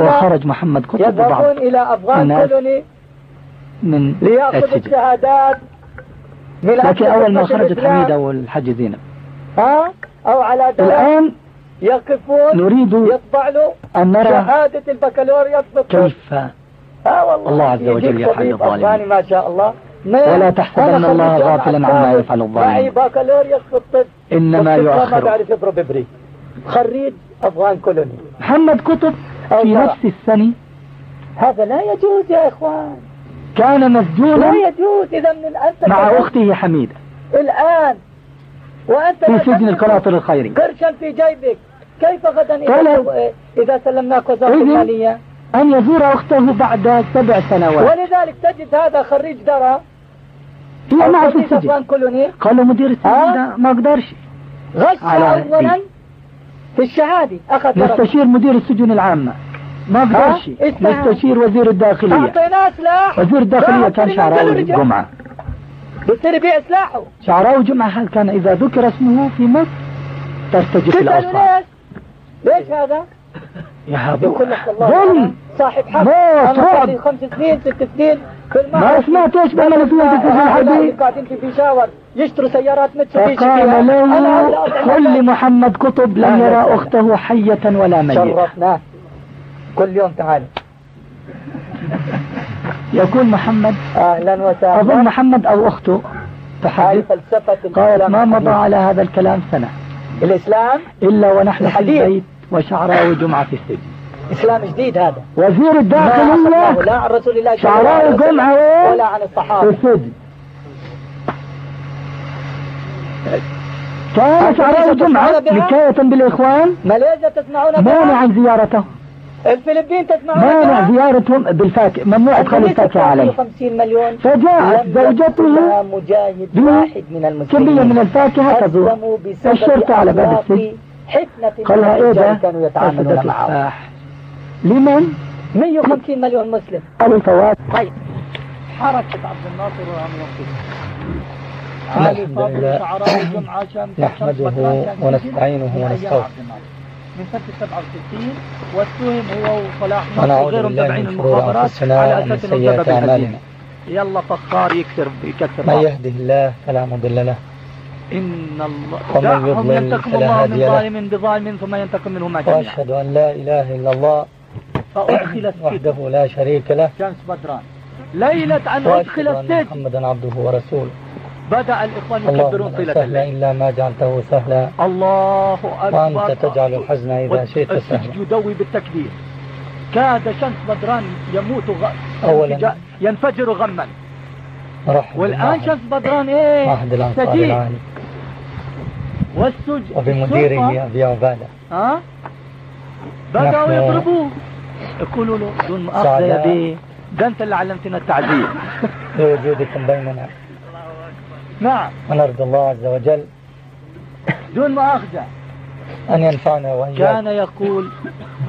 Speaker 1: وخرج محمد قطب
Speaker 2: يذهبون إلى أفغان كولوني
Speaker 1: من
Speaker 2: ليأخذ الشهادات
Speaker 1: لكن أول ما خرجت حميدة والحج زينب.
Speaker 2: ها؟ أو على
Speaker 1: الآن
Speaker 2: يقفون
Speaker 1: نريد
Speaker 2: يطبع له
Speaker 1: أن نرى
Speaker 2: شهادة البكالوريوس
Speaker 1: كيف
Speaker 2: ها والله.
Speaker 1: الله عز وجل يفعل الظالمين.
Speaker 2: ما شاء الله.
Speaker 1: ولا تحسبن الله غافلا عما يفعل الظالمين.
Speaker 2: معي بكالوريوس في الطب
Speaker 1: إنما يؤخر.
Speaker 2: خريج أفغان كولوني.
Speaker 1: محمد قطب في نفس السنة.
Speaker 2: هذا لا يجوز يا إخوان.
Speaker 1: كان مسجونا
Speaker 2: لا يجوز إذا من الأنت
Speaker 1: مع أخته حميدة
Speaker 2: الآن. وأنت
Speaker 1: في سجن القناطر الخيري.
Speaker 2: قرشا في جيبك. كيف غدا إذا, إذا سلمناك وزارة المالية؟
Speaker 1: أن يزور أخته بعد سبع سنوات.
Speaker 2: ولذلك تجد هذا خريج درى
Speaker 1: هي معه في السجن. قال له مدير السجن ما أقدرش
Speaker 2: غش أولا في الشهادة أخذ
Speaker 1: نستشير مدير السجون العامة ما قدرش نستشير وزير الداخلية.
Speaker 2: أعطيناه سلاح
Speaker 1: وزير الداخلية كان شعراوي جمعة
Speaker 2: بيصير يبيع سلاحه.
Speaker 1: شعراوي جمعة هل كان إذا ذكر اسمه في مصر؟ ترتجف الأوصاف.
Speaker 2: ليش هذا؟
Speaker 1: يا ابو
Speaker 2: ظلم صاحب حق.
Speaker 1: موت
Speaker 2: خمس سنين ست سنين في
Speaker 1: ما سمعت إيش بيعملوا فيهم في الحديد
Speaker 2: قاعدين في بيشاور. يشتروا سيارات متسوبيشي
Speaker 1: فقال له قل لمحمد قطب لن يرى أخته حية ولا ميتة.
Speaker 2: شرفناه كل يوم تعال.
Speaker 1: يكون محمد
Speaker 2: أهلا وسهلا.
Speaker 1: أظن محمد أو أخته تحدث. قالت ما مضى على هذا الكلام سنة.
Speaker 2: الإسلام؟
Speaker 1: إلا ونحن في البيت وشعراوي جمعة في السجن.
Speaker 2: إسلام جديد هذا.
Speaker 1: وزير الداخلية
Speaker 2: لا عن رسول الله
Speaker 1: شعراوي جمعة
Speaker 2: ولا عن الصحابة.
Speaker 1: في السجن. كان شعراوي جمعة حكاية بالإخوان؟
Speaker 2: ماليزيا تسمعون
Speaker 1: مانع عن زيارته. الفلبين تسمع
Speaker 3: مانع زيارتهم بالفاكهة. ممنوع إدخال الفاكهة عليه
Speaker 1: 50 مليون.
Speaker 3: فجاءت زوجته
Speaker 1: مجاهد واحد من المسلمين.
Speaker 3: كمية من الفاكهة تزور. الشرطة على باب السجن. قالها إيه ده
Speaker 1: كانوا يتعاملون معه.
Speaker 3: لمن؟
Speaker 1: 150 مليون مسلم.
Speaker 3: الفوات
Speaker 1: طيب. حركة عبد الناصر والعملاقين الجمعة شمس
Speaker 2: نحمده ونستعينه ونستغفره.
Speaker 1: من سنة 67 والتهم هو وصلاح
Speaker 2: ونعوذ
Speaker 1: وغيرهم
Speaker 2: بالله
Speaker 1: تابعين
Speaker 2: من شرور
Speaker 1: المخابرات على
Speaker 2: ومن
Speaker 1: أساس الهزيمة
Speaker 2: أعمالنا.
Speaker 1: يلا فخار يكسر يكسر
Speaker 2: من. يهده الله فلا مضل له.
Speaker 1: إن الله
Speaker 2: ومن يضلل
Speaker 1: ينتقم الله من. ظالم بظالم ثم ينتقم منهما جميعا.
Speaker 2: وأشهد أن لا إله إلا الله
Speaker 1: فأدخل السجن
Speaker 2: وحده لا شريك له.
Speaker 1: شمس بدران. ليلة أن أدخل
Speaker 2: أن
Speaker 1: السجن
Speaker 2: محمدا عبده ورسوله.
Speaker 1: بدأ الإخوان يكبرون طيلة الليل.
Speaker 2: إلا ما جعلته سهلا.
Speaker 1: الله أكبر.
Speaker 2: وأنت تجعل الحزن إذا شئت
Speaker 1: والسجن
Speaker 2: سهلا.
Speaker 1: يدوي بالتكبير. كاد شمس بدران يموت غ...
Speaker 2: أولاً.
Speaker 1: ينفجر غما. والآن شمس بدران إيه؟
Speaker 2: العالي.
Speaker 1: والسج
Speaker 2: وبمديره
Speaker 1: الشرطة،
Speaker 2: أبي عبادة
Speaker 1: ها؟ بدأوا يضربوه يقولوا له دون مؤاخذة يا. بيه. ده أنت اللي علمتنا التعذيب.
Speaker 2: لوجودكم بيننا.
Speaker 1: نعم.
Speaker 2: ونرجو الله عز وجل؟
Speaker 1: دون مؤاخذة
Speaker 2: أن ينفعنا وإياكم
Speaker 1: كان يقول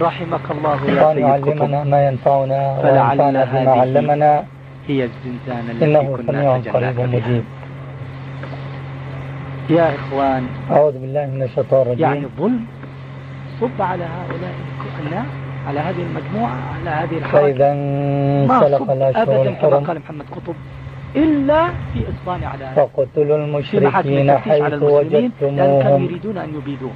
Speaker 1: رحمك الله يا سيد
Speaker 2: يعلمنا ما ينفعنا وينفعنا بما علمنا.
Speaker 1: هي الزنزانة التي
Speaker 2: إنه سميع قريب مجيب.
Speaker 1: يا إخوان
Speaker 2: أعوذ بالله من الشيطان الرجيم.
Speaker 1: يعني ظلم صب على هؤلاء الناس على هذه المجموعة على هذه الحركة.
Speaker 2: فإذا
Speaker 1: ما صب؟
Speaker 2: الأشهر
Speaker 1: أبدا كما
Speaker 2: الحرم.
Speaker 1: قال محمد قطب. إلا في إسبان على محاكم
Speaker 2: المشركين حيث وجدتموهم.
Speaker 1: يريدون أن يبيدوه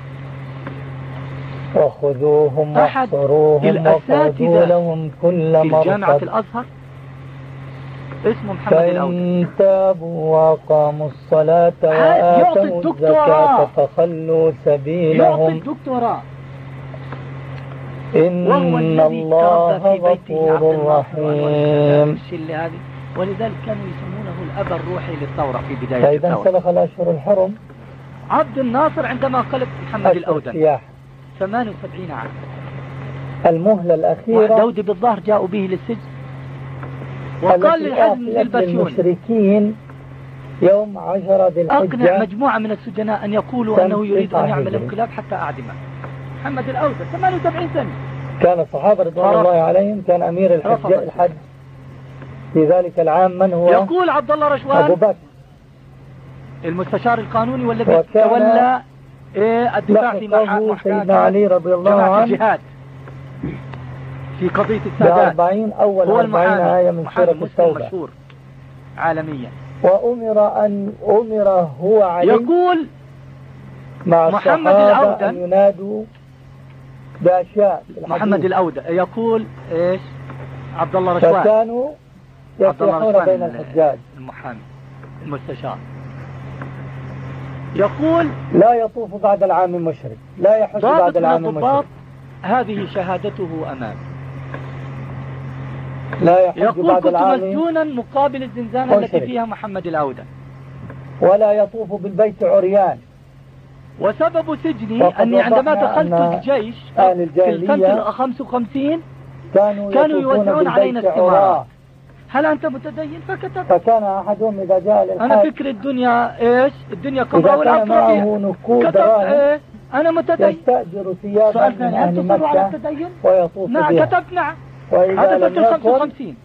Speaker 2: وخذوهم واحصروهم وقعدوا لهم كل
Speaker 1: في جامعة
Speaker 2: مرصد
Speaker 1: الأزهر. اسمه محمد الأودة
Speaker 2: فإن تابوا وأقاموا الصلاة
Speaker 1: يعطي
Speaker 2: وآتوا
Speaker 1: الدكتوراه.
Speaker 2: الزكاة فخلوا
Speaker 1: يعطي
Speaker 2: سبيلهم
Speaker 1: الدكتوراه.
Speaker 2: إن الله غفور رحيم.
Speaker 1: ولذلك كانوا يسمونه الأب الروحي للثورة في بداية
Speaker 2: فإذا
Speaker 1: الثورة.
Speaker 2: انسلخ الأشهر الحرم
Speaker 1: عبد الناصر عندما قلب محمد الأودن
Speaker 2: السياح
Speaker 1: 78 عام.
Speaker 2: المهلة الأخيرة.
Speaker 1: داودي بالظهر جاءوا به للسجن. وقال للحزم البسيوني
Speaker 2: للمشركين يوم عشرة ذي
Speaker 1: أقنع
Speaker 2: الحجة
Speaker 1: مجموعة من السجناء أن يقولوا أنه يريد أن يعمل. انقلاب حتى أعدمه. محمد الأودن 78 سنة.
Speaker 2: كان الصحابة رضوان. الله عليهم كان أمير الحج. الحج في ذلك العام من هو؟
Speaker 1: يقول عبد الله
Speaker 2: أبو
Speaker 1: رشوان
Speaker 2: بكر.
Speaker 1: المستشار القانوني والذي تولى إيه الدفاع في محاكمة
Speaker 2: علي رضي الله عنه
Speaker 1: الجهاد في قضية السادات.
Speaker 2: بأربعين أول
Speaker 1: هو
Speaker 2: أربعين آية من سورة التوبة.
Speaker 1: مشهور عالميا.
Speaker 2: وأمر أن أمر هو علي
Speaker 1: يقول
Speaker 2: مع
Speaker 1: محمد الأودن
Speaker 2: ينادوا بأشياء.
Speaker 1: محمد الأودة. يقول إيش؟ عبد الله رشوان.
Speaker 2: فكانوا يصلحون بين
Speaker 1: ال-
Speaker 2: الحجاج
Speaker 1: المحامي. المستشار. يقول
Speaker 2: لا يطوف بعد العام مشرك. لا يحج بعد العام
Speaker 1: الضباط
Speaker 2: مشرك.
Speaker 1: هذه شهادته أمام.
Speaker 2: لا يحج
Speaker 1: يقول
Speaker 2: بعد
Speaker 1: كنت مسجونا مقابل الزنزانة التي. فيها محمد الأودة
Speaker 2: ولا يطوف بالبيت عريان.
Speaker 1: وسبب سجني أني عندما دخلت الجيش في السنة ال 55
Speaker 2: كانوا,
Speaker 1: كانوا يوزعون علينا
Speaker 2: بالبيت
Speaker 1: استمارات. هل أنت متدين؟ فكتب
Speaker 2: فكان أحدهم إذا جاء
Speaker 1: أنا
Speaker 2: للحج
Speaker 1: فكر الدنيا إيش؟ الدنيا ربيع
Speaker 2: نقود
Speaker 1: كتب إيه أنا متدين.
Speaker 2: يستأجر ثيابا من أهل مكة؟ ويطوف
Speaker 1: نعم
Speaker 2: بها.
Speaker 1: كتبت نعم. هذا سنة ال
Speaker 2: يكن
Speaker 1: 55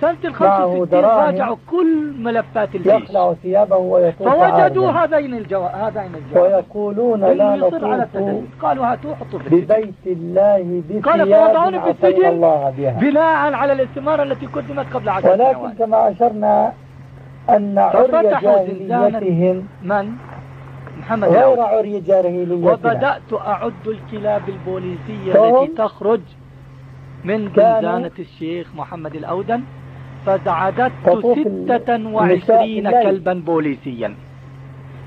Speaker 1: سنة ال
Speaker 2: معه
Speaker 1: 65
Speaker 2: دراهم.
Speaker 1: راجعوا كل ملفات الجيش
Speaker 2: يخلع ثيابه ويطوف
Speaker 1: فوجدوا هذين الجو... هذين الجواب
Speaker 2: ويقولون لا نطوف
Speaker 1: قالوا هاتوه حطوه في السجن.
Speaker 2: ببيت الله
Speaker 1: قال
Speaker 2: بثياب
Speaker 1: فوضعوني في السجن. بناء على الاستمارة التي قدمت قبل عشر
Speaker 2: ولكن
Speaker 1: سنوات
Speaker 2: كما أشرنا أن عري جاهليتهم
Speaker 1: من؟ محمد
Speaker 2: غير عري جاهليتنا.
Speaker 1: وبدأت أعد الكلاب البوليسية التي تخرج من زنزانة الشيخ محمد الأودن.
Speaker 2: تطوف
Speaker 1: ستة وعشرين. كلبا بوليسيا.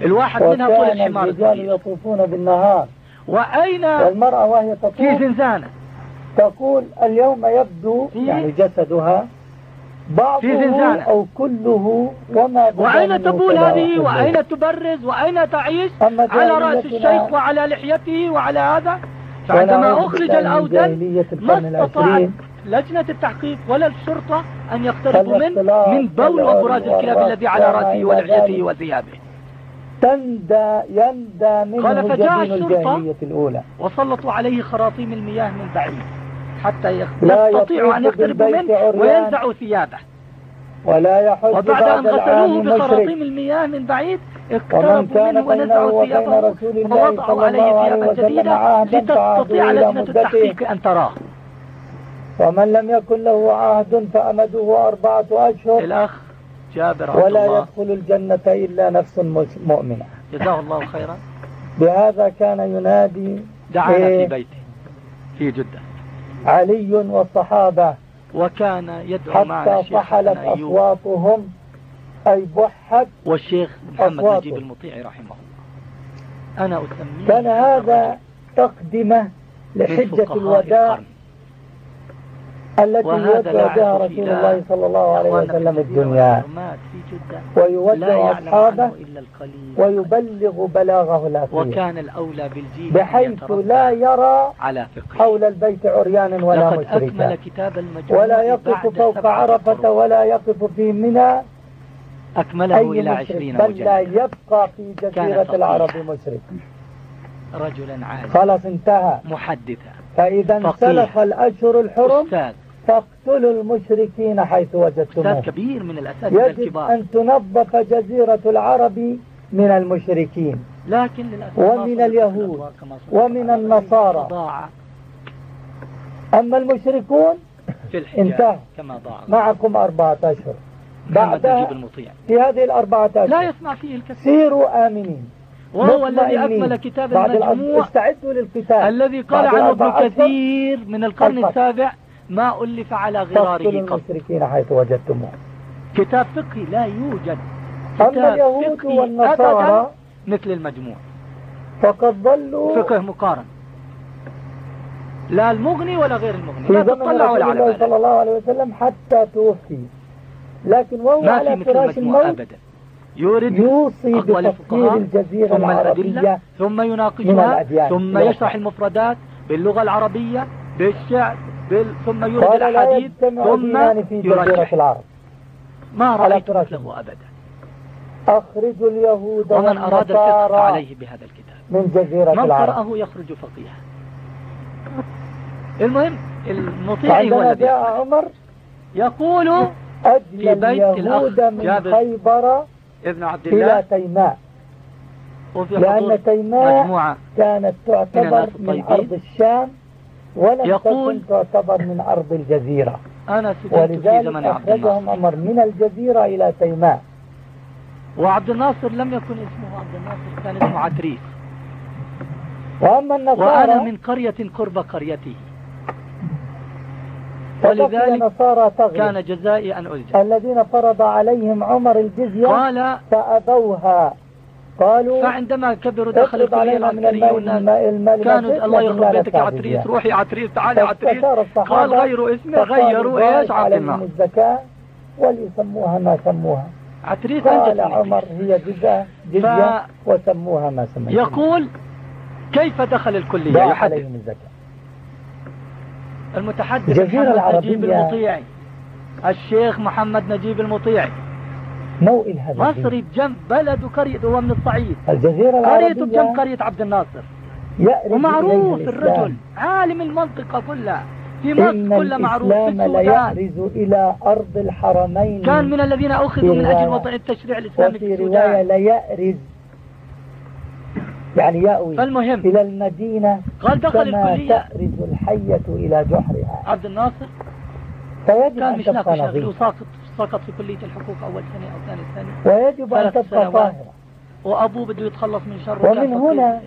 Speaker 1: الواحد منها طول الحمار
Speaker 2: الرجال يطوفون بالنهار.
Speaker 1: وأين
Speaker 2: والمرأة وهي
Speaker 1: في
Speaker 2: تطوف
Speaker 1: زنزانة
Speaker 2: تقول اليوم يبدو
Speaker 1: في-
Speaker 2: يعني جسدها
Speaker 1: في
Speaker 2: بعضه
Speaker 1: زنزانة.
Speaker 2: أو كله وما
Speaker 1: وأين تبول هذه؟ وأين تبرز؟ وأين تعيش؟ على رأس الشيخ وعلى لحيته وعلى هذا. فعندما أخرج الأودن ما استطاعت لجنة التحقيق ولا الشرطة أن يقتربوا من من بول وبراز الكلاب الذي على رأسه ولحيته وثيابه
Speaker 2: تندى يندى منه قال فجاء الشرطة الأولى.
Speaker 1: وسلطوا عليه خراطيم المياه من بعيد حتى يستطيعوا أن يقتربوا منه وينزعوا ثيابه.
Speaker 2: ولا يحج
Speaker 1: وبعد أن غسلوه بخراطيم المياه من بعيد اقتربوا منه ونزعوا ثيابه ووضعوا عليه ثيابا جديدة لتستطيع لجنة التحقيق أن تراه.
Speaker 2: ومن لم يكن له عهد فأمده أربعة أشهر.
Speaker 1: الأخ جابر
Speaker 2: ولا الله. يدخل الجنة إلا نفس مؤمنة.
Speaker 1: جزاه الله خيرا.
Speaker 2: بهذا كان ينادي
Speaker 1: دعانا إيه؟ في بيته في جدة.
Speaker 2: علي والصحابة
Speaker 1: وكان يدعو معنا
Speaker 2: الشيخ حتى صحلت أصواتهم. أي بحت
Speaker 1: والشيخ محمد نجيب المطيعي رحمه الله. أنا أسميه
Speaker 2: كان هذا تقدمة لحجة الوداع التي يودع بها رسول الله صلى الله عليه وسلم الدنيا. ويودع أصحابه ويبلغ بلاغه الأخير
Speaker 1: وكان الأولى بالجيل
Speaker 2: بحيث لا يرى
Speaker 1: على
Speaker 2: حول البيت عريانا ولا مشركا. ولا يقف فوق عرفة ولا يقف في منى.
Speaker 1: أكمله إلى عشرين
Speaker 2: بل لا يبقى في جزيرة العرب مشرك.
Speaker 1: رجلا عالم
Speaker 2: خلاص انتهى.
Speaker 1: محدثا.
Speaker 2: فإذا انسلخ الأشهر الحرم أستاذ. فاقتلوا المشركين حيث وجدتموهم
Speaker 1: أستاذ كبير من الأساتذة
Speaker 2: يجب الكبار. أن تنظف جزيرة العرب من المشركين.
Speaker 1: لكن
Speaker 2: ومن اليهود ومن النصارى. أما المشركون
Speaker 1: في انتهى. كما ضاع.
Speaker 2: معكم أربعة أشهر.
Speaker 1: بعد
Speaker 2: في هذه الأربعة أشهر.
Speaker 1: لا يسمع فيه الكثير.
Speaker 2: سيروا آمنين.
Speaker 1: وهو الذي أكمل كتاب المجموع.
Speaker 2: استعدوا للقتال.
Speaker 1: الذي قال عنه ابن كثير من القرن السابع. ما ألف على غراره
Speaker 2: المشركين حيث وجدتموه.
Speaker 1: كتاب فقهي لا يوجد.
Speaker 2: أما اليهود والنصارى
Speaker 1: مثل المجموع.
Speaker 2: فقد ظلوا
Speaker 1: فقه مقارن. لا المغني ولا غير المغني.
Speaker 2: لا تطلعوا على الله صلى الله عليه وسلم حتى توفي. لكن وهو على فراش الموت أبدا.
Speaker 1: يورد
Speaker 2: يوصي بتفكير الجزيرة
Speaker 1: ثم
Speaker 2: العربية
Speaker 1: ثم يناقشها ثم يشرح المفردات باللغة العربية بالشعر بال... ثم يورد الحديث ثم
Speaker 2: العرب
Speaker 1: ما رأيت مثله أبدا.
Speaker 2: أخرجوا اليهود
Speaker 1: ومن أراد الفقه عليه بهذا الكتاب.
Speaker 2: من جزيرة
Speaker 1: من
Speaker 2: العرب
Speaker 1: من قرأه يخرج فقيها. المهم المطيع هو الذي
Speaker 2: عمر
Speaker 1: يقول
Speaker 2: في بيت الأخ من خيبر
Speaker 1: ابن عبد الله.
Speaker 2: إلى تيماء لأن تيماء كانت تعتبر من, من أرض الشام. ولم يقول تكن تعتبر من أرض الجزيرة.
Speaker 1: أنا ولذلك في
Speaker 2: أخرجهم أمر من الجزيرة إلى تيماء
Speaker 1: وعبد الناصر لم يكن اسمه عبد الناصر كان اسمه عتريس.
Speaker 2: وأما النصارى
Speaker 1: وأنا من قرية قرب قريته. ولذلك كان جزائي أن ألجأ.
Speaker 2: الذين فرض عليهم عمر الجزية
Speaker 1: قال
Speaker 2: فأبوها. قالوا
Speaker 1: فعندما كبروا دخل الكلية العسكرية والناس كانوا الله يخرب بيتك يا عتريس روحي عتريس تعالي عتريس. قال غيروا اسمي غيروا إيش عطنا
Speaker 2: الزكاة وليسموها ما سموها.
Speaker 1: عتريس
Speaker 2: قال عمر هي جزاء جزية وسموها ما سموها.
Speaker 1: يقول كيف دخل الكلية؟
Speaker 2: يحدث. الزكاة.
Speaker 1: المتحدث محمد نجيب المطيعي. الشيخ محمد نجيب المطيعي.
Speaker 2: موئل هذا
Speaker 1: مصري بجنب بلد وقرية هو من الصعيد.
Speaker 2: الجزيرة العربية
Speaker 1: قريته بجنب قرية عبد الناصر. ومعروف الرجل عالم المنطقة كلها. في مصر كلها معروف في
Speaker 2: السودان. إلى أرض الحرمين.
Speaker 1: كان من الذين أخذوا من أجل وضع التشريع الإسلامي في
Speaker 2: السودان. رواية لا يأرز. يعني يأوي.
Speaker 1: فالمهم
Speaker 2: إلى المدينة
Speaker 1: قال دخل
Speaker 2: كما
Speaker 1: الكلية.
Speaker 2: تأرز الحية إلى جحرها.
Speaker 1: عبد الناصر.
Speaker 2: فيجب
Speaker 1: كان
Speaker 2: أن تبقى نظيف
Speaker 1: سقط في كلية الحقوق أول سنة أو ثاني سنة
Speaker 2: ويجب أن تبقى ظاهرة
Speaker 1: وأبوه بده يتخلص من شره
Speaker 2: ومن هنا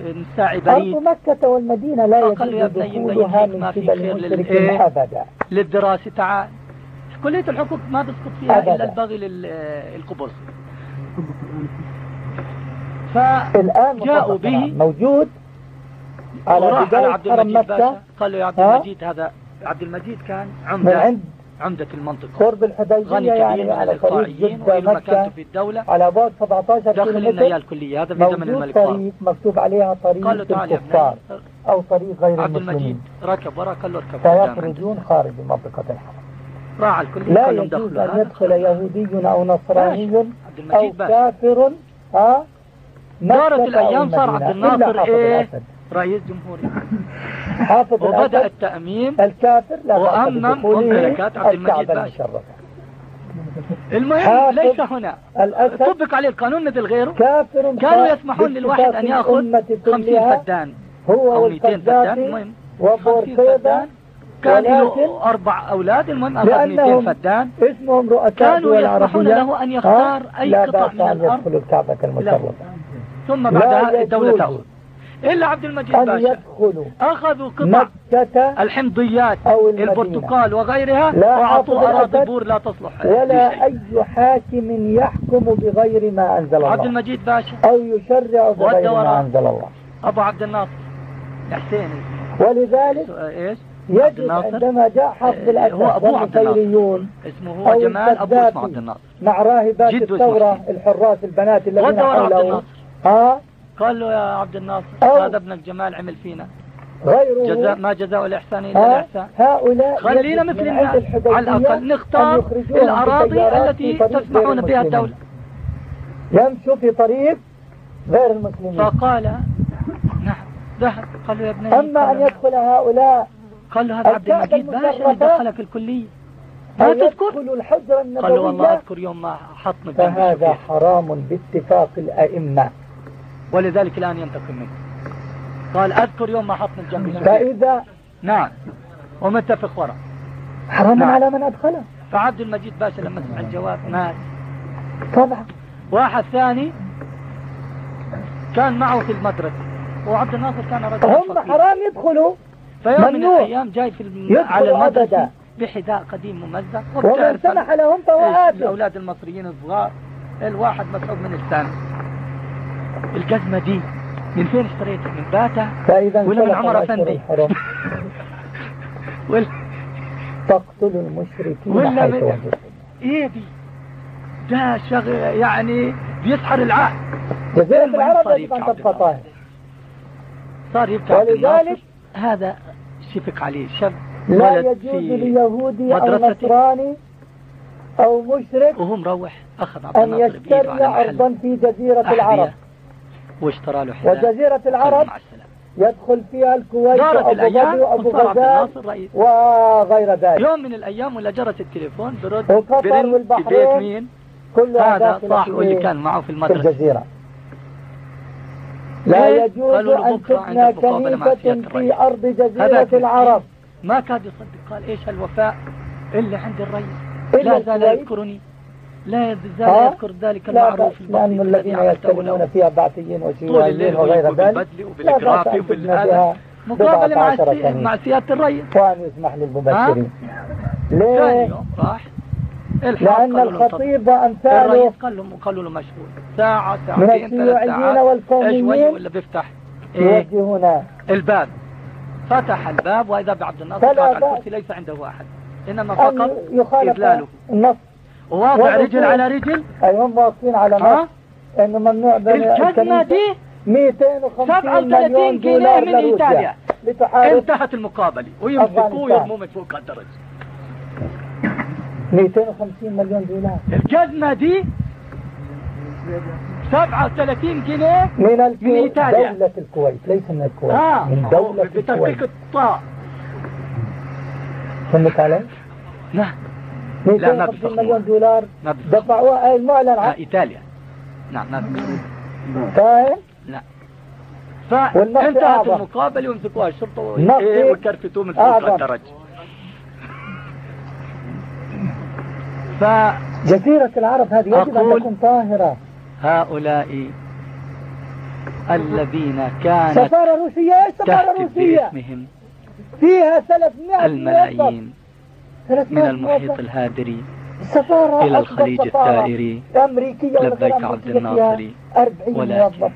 Speaker 1: نساعي بعيد
Speaker 2: أرض مكة والمدينة لا يجوز دخولها من قبل المشركين أبدا.
Speaker 1: للدراسة. تعال. كلية الحقوق ما بسقط فيها أبداً. إلا البغي للقبص فجاءوا به.
Speaker 2: موجود
Speaker 1: على بداية عبد المجيد قال له يا عبد المجيد هذا عبد المجيد كان عمدة.
Speaker 2: من عند
Speaker 1: عمدة المنطقة.
Speaker 2: قرب الحديبية يعني على طريق جدة مكة
Speaker 1: في الدولة.
Speaker 2: على بعد 17
Speaker 1: داخل النية الكلية هذا في زمن الملك
Speaker 2: طريق مكتوب عليها طريق الكفار أو طريق غير
Speaker 1: عبد المجيد ركب ورا قال له اركب
Speaker 2: فيخرجون خارج منطقة الحرم
Speaker 1: راعى الكلية
Speaker 2: لا يجوز أن يدخل يهودي أو نصراني أو كافر ها؟
Speaker 1: دارت الأيام صار عبد الناصر إيه؟ رئيس جمهوري.
Speaker 2: حافظ
Speaker 1: وبدأ التأميم
Speaker 2: الكافر لا
Speaker 1: وأمم ممتلكات عبد المجيد باشا. المهم ليس هنا. طبق عليه القانون مثل غيره.
Speaker 2: كافر
Speaker 1: كانوا يسمحون للواحد أن يأخذ 50 فدان
Speaker 2: هو
Speaker 1: أو 200 فدان. المهم 50 فدان. كان له أربع أولاد. المهم أخذ 200 فدان.
Speaker 2: اسمهم رؤساء
Speaker 1: كانوا يسمحون له أن يختار أي قطع من الأرض.
Speaker 2: الكعبة المشرفة.
Speaker 1: ثم بعدها الدولة تأخذ إلا عبد المجيد باشا. أخذوا قطع الحمضيات
Speaker 2: أو
Speaker 1: البرتقال وغيرها وأعطوا أراضي بور لا تصلح.
Speaker 2: ولا أي حاكم يحكم بغير ما أنزل الله.
Speaker 1: عبد المجيد باشا.
Speaker 2: أو يشرع بغير ما أنزل الله.
Speaker 1: أبو عبد الناصر. الحسيني
Speaker 2: ولذلك
Speaker 1: إيش؟
Speaker 2: يجب عندما جاء حفظ الأساس
Speaker 1: الخيريون اسمه هو جمال أبو اسمه عبد الناصر.
Speaker 2: مع راهبات الثورة الحراس البنات الذين حوله. ها؟
Speaker 1: قال له يا عبد الناصر هذا ابنك جمال عمل فينا.
Speaker 2: غيره.
Speaker 1: جزاء ما جزاء الإحسان إلا الإحسان.
Speaker 2: هؤلاء
Speaker 1: خلينا مثل الناس. على الأقل نختار الأراضي التي تسمحون بها الدولة.
Speaker 2: يمشوا في طريق غير المسلمين.
Speaker 1: فقال نعم ذهب. قال له يا ابني
Speaker 2: أما أن يدخل هؤلاء
Speaker 1: قال له هذا عبد المجيد باشا اللي دخلك الكلية؟ ما تذكر؟ قال له والله أذكر يوم ما حطني
Speaker 2: فهذا حرام باتفاق الأئمة.
Speaker 1: ولذلك الآن ينتقم منه. قال أذكر يوم ما حطني الجنب
Speaker 2: فإذا
Speaker 1: نعم. ومتفق وراء
Speaker 2: حرام نعم. على من أدخله.
Speaker 1: فعبد المجيد باشا لما سمع الجواب مات
Speaker 2: طبعا
Speaker 1: واحد ثاني كان معه في المدرسة. وعبد الناصر كان رجل
Speaker 2: هم حرام يدخلوا.
Speaker 1: فيوم من الأيام جاي في الم... على المدرسة بحذاء قديم ممزق.
Speaker 2: ومن سمح لهم فهو
Speaker 1: الأولاد المصريين الصغار. الواحد مسعود من الثاني. الجزمة دي من فين اشتريتها من باتا؟ ولا من عمر أفندي؟
Speaker 2: ولا تقتل المشركين ولا من...
Speaker 1: إيه دي ده شغل يعني بيسحر العقل.
Speaker 2: جزيرة العرب يجب أن تبقى طاهر.
Speaker 1: صار يبكي ولذلك هذا شفق عليه. شاب
Speaker 2: لا يجوز ليهودي أو نصراني أو مشرك
Speaker 1: وهو مروح أخذ عبد
Speaker 2: أن يشتري ارضا في جزيرة العرب.
Speaker 1: واشترى له حذاء
Speaker 2: وجزيرة العرب يدخل فيها الكويت وأبو ظبي وأبو غزال وغير ذلك.
Speaker 1: يوم من الأيام ولا جرس التليفون برد
Speaker 2: وقطر والبحرين.
Speaker 1: مين؟ هذا صاحبه اللي كان معه في المدرسة.
Speaker 2: في الجزيرة. لا يجوز أن تبنى كنيسة في أرض جزيرة العرب.
Speaker 1: ما كاد يصدق. قال إيش الوفاء اللي عند الرئيس. لا زال يذكرني. لا يذكر ذلك المعروف
Speaker 2: لأن الذين يتكلمون فيها بعثيين وشيوعيين وغير ذلك
Speaker 1: لا بأس أن تبنى مقابلة مع مع سيادة الرئيس
Speaker 2: وأن يسمح للمبشرين.
Speaker 1: ليه؟ راح
Speaker 2: لأن الخطيب وأمثاله
Speaker 1: الرئيس قال له قالوا له مشغول ساعة ساعتين
Speaker 2: من الشيوعيين والقوميين
Speaker 1: ولا بيفتح؟
Speaker 2: إيه؟ يوجهون.
Speaker 1: الباب. فتح الباب وإذا بعبد الناصر قاعد على الكرسي ليس عنده أحد إنما فقط إذلاله.
Speaker 2: النص
Speaker 1: وواضع رجل على رجل؟
Speaker 2: هم واقفين على نص إنه ممنوع
Speaker 1: الكلمة دي
Speaker 2: 250 مليون دولار
Speaker 1: من إيطاليا. انتهت المقابلة. ويمسكوه ويرموه من فوق الدرج
Speaker 2: 250 مليون دولار.
Speaker 1: الجزمة دي 37 جنيه
Speaker 2: من,
Speaker 1: الكو... من إيطاليا.
Speaker 2: دولة الكويت ليس من الكويت.
Speaker 1: آه.
Speaker 2: من دولة
Speaker 1: بتطبيق الطاء
Speaker 2: فهمت علي؟
Speaker 1: نعم.
Speaker 2: 250 مليون دولار دفعوها المعلن
Speaker 1: عن إيطاليا. نعم نعم
Speaker 2: فاهم؟
Speaker 1: نعم فانتهت المقابلة ومسكوها الشرطة وكرفتوه من فوق الدرج.
Speaker 2: ف جزيرة العرب هذه يجب أن تكون طاهرة.
Speaker 1: هؤلاء الذين كانت
Speaker 2: سفارة روسية سفارة روسية؟
Speaker 1: باسمهم
Speaker 2: فيها 300
Speaker 1: الملايين. من المحيط الهادري إلى الخليج الثائري. لبيك عبد الناصري.
Speaker 2: 40
Speaker 1: ولكن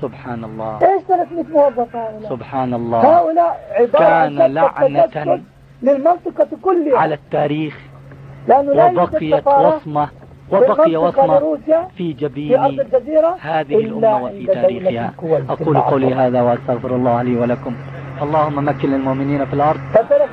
Speaker 1: سبحان الله.
Speaker 2: إيش 300 موظف هؤلاء؟
Speaker 1: سبحان الله.
Speaker 2: هؤلاء عبارة
Speaker 1: كان لعنة
Speaker 2: للمنطقة كلها.
Speaker 1: على التاريخ. وبقيت وصمة. وبقي وصمة في جبين هذه الأمة وفي تاريخها. أقول قولي هذا وأستغفر الله لي ولكم. اللهم مكن للمؤمنين في الأرض.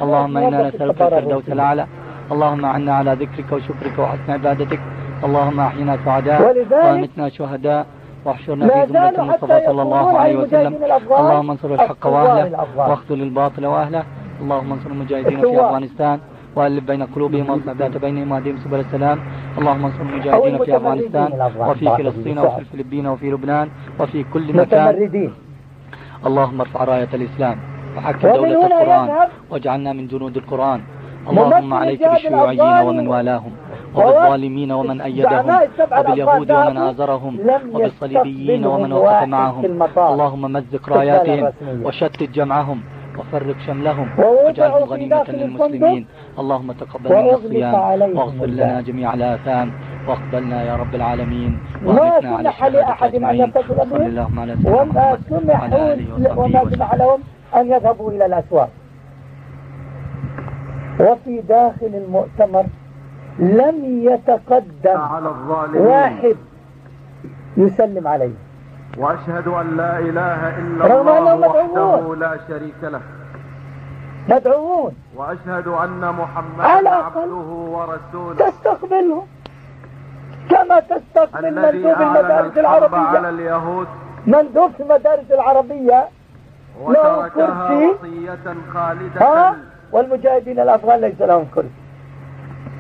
Speaker 1: اللهم إنا نسألك الفردوس الأعلى. اللهم عنا على ذكرك وشكرك وحسن عبادتك. اللهم أحينا سعداء وأمتنا شهداء. واحشرنا في زمرة المصطفى صلى الله عليه وسلم. اللهم انصر الحق وأهله واخذل الباطل وأهله. اللهم انصر المجاهدين في أفغانستان وألف بين قلوبهم واصلح ذات بينهم واهدهم سبل السلام. اللهم انصر المجاهدين في أفغانستان وفي فلسطين وفي الفلبين وفي لبنان وفي كل مكان. اللهم ارفع راية الإسلام. وحكم دولة القرآن واجعلنا من جنود القرآن. اللهم عليك بالشيوعيين ومن والاهم وبالظالمين ومن أيدهم وباليهود ومن آزرهم وبالصليبيين ومن وقف معهم. اللهم مزق راياتهم وشتت جمعهم وفرق شملهم واجعلهم غنيمة للمسلمين. اللهم تقبل منا الصيام واغفر لنا جميع الآثام واقبلنا يا رب العالمين.
Speaker 2: ما سمح لأحد أن يتصل بهم وما سمح وما سمح لهم؟ أن يذهبوا إلى الأسواق. وفي داخل المؤتمر لم يتقدم واحد يسلم عليه.
Speaker 4: وأشهد أن لا إله إلا الله وحده لا شريك له.
Speaker 2: مدعوون.
Speaker 4: وأشهد أن محمدا عبده ورسوله.
Speaker 2: تستقبله. كما تستقبل مندوب المدارس العربية.
Speaker 4: على اليهود.
Speaker 2: مندوب في المدارس العربية له كرسي.
Speaker 4: خالدة.
Speaker 2: والمجاهدين الأفغان ليس لهم كرسي.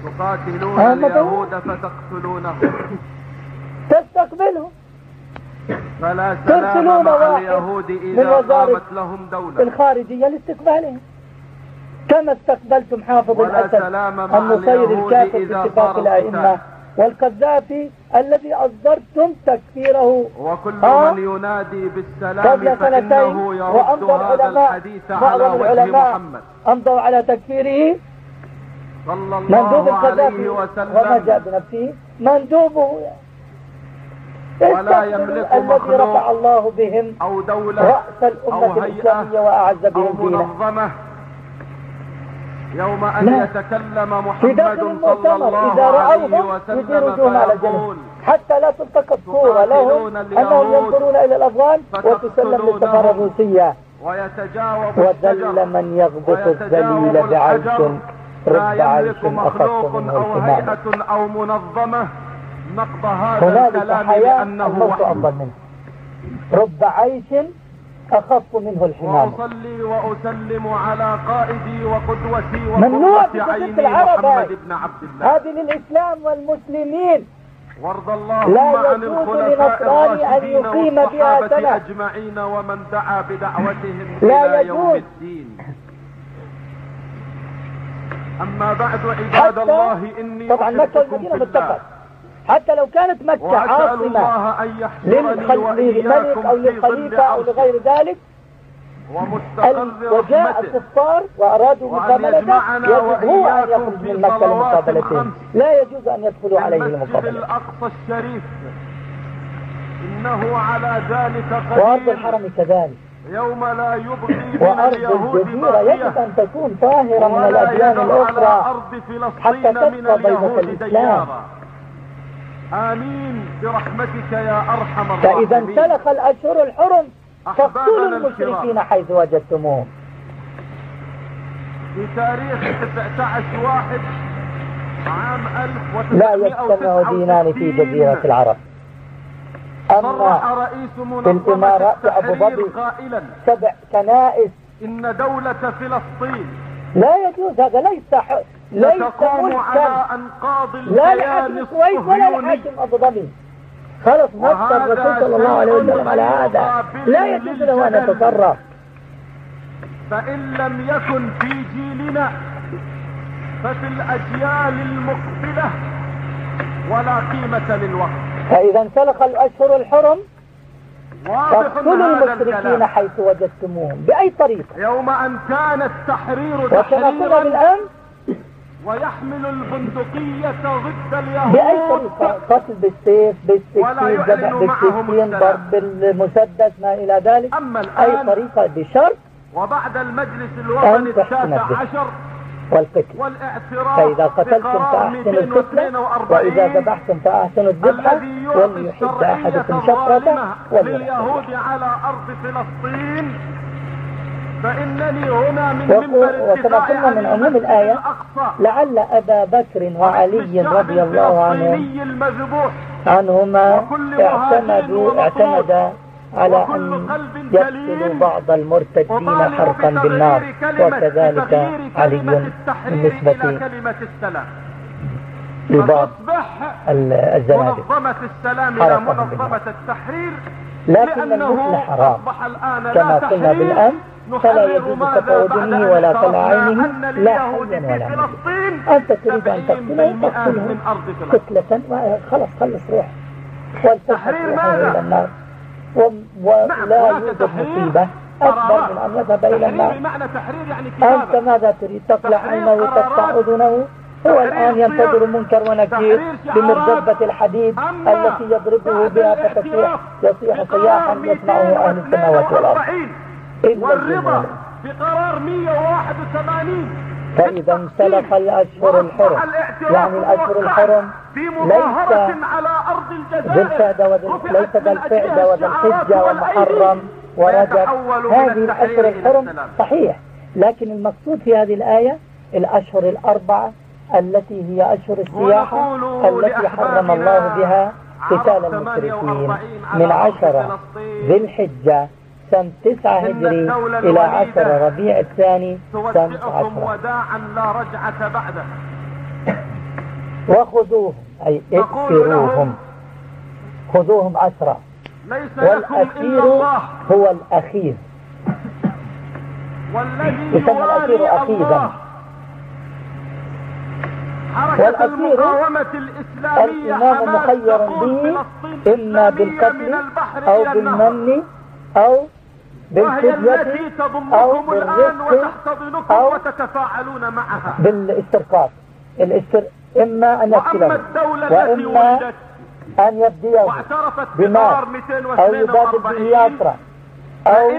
Speaker 4: تقاتلون اليهود فتقتلونهم.
Speaker 2: تستقبلهم.
Speaker 4: فلا سلام مع اليهود إذا قامت لهم دولة.
Speaker 2: الخارجية لاستقبالهم. كما استقبلتم حافظ الأسد النصير الكافر في اتفاق الأئمة. والقذافي الذي أصدرتم تكفيره.
Speaker 4: وكل من ينادي بالسلام قبل سنتين وأمضى العلماء بعض العلماء. محمد.
Speaker 2: أمضوا على تكفيره.
Speaker 4: صلى الله عليه وسلم. وما
Speaker 2: جاء بنفسه. مندوبه
Speaker 4: ولا يملك
Speaker 2: الذي رفع الله بهم
Speaker 4: أو دولة
Speaker 2: رأس الأمة الإسلامية وأعز بهم
Speaker 4: منظمة. يوم أن لا. يتكلم محمد صلى الله
Speaker 2: إذا
Speaker 4: عليه وسلم
Speaker 2: على الجنة حتى لا تلتقط صورة لهم أنهم ينظرون إلى الأفغان وتسلم للسفارة الروسية. وذل من يغبط الذليل بعيش
Speaker 4: لا يملك مخلوق أو هيئة أو منظمة. نقض هذا الكلام
Speaker 2: أفضل منه رب عيش أخف منه الحمام.
Speaker 4: وأصلي وأسلم على قائدي وقدوتي وقدوة عيني محمد بن عبد الله.
Speaker 2: هذه للإسلام والمسلمين.
Speaker 4: وارض اللهم عن الخلفاء الراشدين والصحابة أجمعين ومن دعا بدعوتهم إلى يوم الدين. أما بعد عباد الله إني
Speaker 2: طبعا مكة والمدينة متفق حتى لو كانت مكة عاصمة للملك أو للخليفة أو لغير ذلك وجاء الكفار وأرادوا مقابلته يجب هو أن يخرج من مكة لمقابلتهم لا يجوز أن يدخلوا عليه لمقابلته
Speaker 4: الأقصى الشريف. إنه على ذلك قدير.
Speaker 2: وأرض الحرم كذلك.
Speaker 4: يوم لا يبقي من اليهود
Speaker 2: يجب أن تكون طاهرة من الأديان الأخرى حتى تبقى بيضة الإسلام.
Speaker 4: آمين برحمتك يا أرحم الراحمين.
Speaker 2: فإذا انسلخ الأشهر الحرم فاقتلوا المشركين حيث وجدتموهم
Speaker 4: في تاريخ 19 واحد عام 1999
Speaker 2: لا يجتمع دينان في جزيرة العرب. أما في الإمارات أبو ظبي سبع كنائس.
Speaker 4: إن دولة فلسطين.
Speaker 2: لا يجوز هذا ليس ليس
Speaker 4: على أنقاض
Speaker 2: لا لحاكم الكويت ولا لحاكم أبو ظبي. خلص نص الرسول صلى الله عليه وسلم على هذا. لا يجوز له أن يتصرف.
Speaker 4: فإن لم يكن في جيلنا ففي الأجيال المقبلة ولا قيمة للوقت.
Speaker 2: فإذا انسلخ الأشهر الحرم فاقتلوا المشركين حيث وجدتموهم. بأي طريقة؟
Speaker 4: يوم أن كان التحرير
Speaker 2: وكما قلنا بالآن
Speaker 4: ويحمل البندقية ضد اليهود
Speaker 2: بأي طريقة؟ قتل بالسيف بالسكين ذبح بالسكين ضرب بالمسدس ما إلى ذلك؟
Speaker 4: أما الآن
Speaker 2: أي طريقة؟ بشرط
Speaker 4: وبعد المجلس الوطني التاسع عشر
Speaker 2: والقتل فإذا قتلتم فأحسنوا القتل وإذا ذبحتم فأحسنوا الذبحة وليحد أحدكم شفرته
Speaker 4: لليهود على أرض فلسطين. فإنني هنا من وكما
Speaker 2: قلنا من عموم الآية لعل أبا بكر وعلي رضي الله عنهم عنهما اعتمدوا اعتمد على أن يقتلوا بعض المرتدين حرقا بالنار وكذلك علي بالنسبة لبعض الزنادق.
Speaker 4: منظمة السلام إلى منظمة التحرير
Speaker 2: لكن المثل حرام كما قلنا بالأمس فلا يجوز كتودنه ولا كالعينه لا حيا ولا أنت تريد أن تقتله؟ تقتله. قتلة خلص خلص روح. والتحرير إلى النار. ولا يوجد مصيبة. أكبر من أن يذهب إلى النار. يعني أنت ماذا تريد؟ تقلع عينه وتقطع أذنه هو الآن ينتظر منكر ونكير بمرزبة الحديد التي يضربه بها فتصيح يصيح صياحا يسمعه أهل السماوات والأرض.
Speaker 4: والرضا بقرار 181
Speaker 2: فإذا انسلخ الأشهر الحرم يعني الأشهر الحرم ليس
Speaker 4: على أرض
Speaker 2: ذي القعدة ليس ذا القعدة وذا الحجة والمحرم ورجب هذه الأشهر الحرم. صحيح لكن المقصود في هذه الآية الأشهر الأربعة التي هي أشهر السياحة التي حرم الله بها قتال المشركين من عشرة ذي الحجة. سنة تسعة هجري إلى عشر ربيع الثاني سنة عشرة.
Speaker 4: وداعا لا رجعة بعده.
Speaker 2: وخذوهم أي اكسروهم. خذوهم أسرى والأسير هو الأخير.
Speaker 4: والذي يسمى الأسير أخيذا
Speaker 2: حركة المقاومة الإسلامية الإمام مخير به إما بالقتل أو بالمن أو
Speaker 4: وهي التي تضمكم الآن وتحتضنكم وتتفاعلون معها.
Speaker 2: بالاسترقاق الاستر... إما أن يقتله وإما أن يبديه بمال. أو يبادل به أسرى أو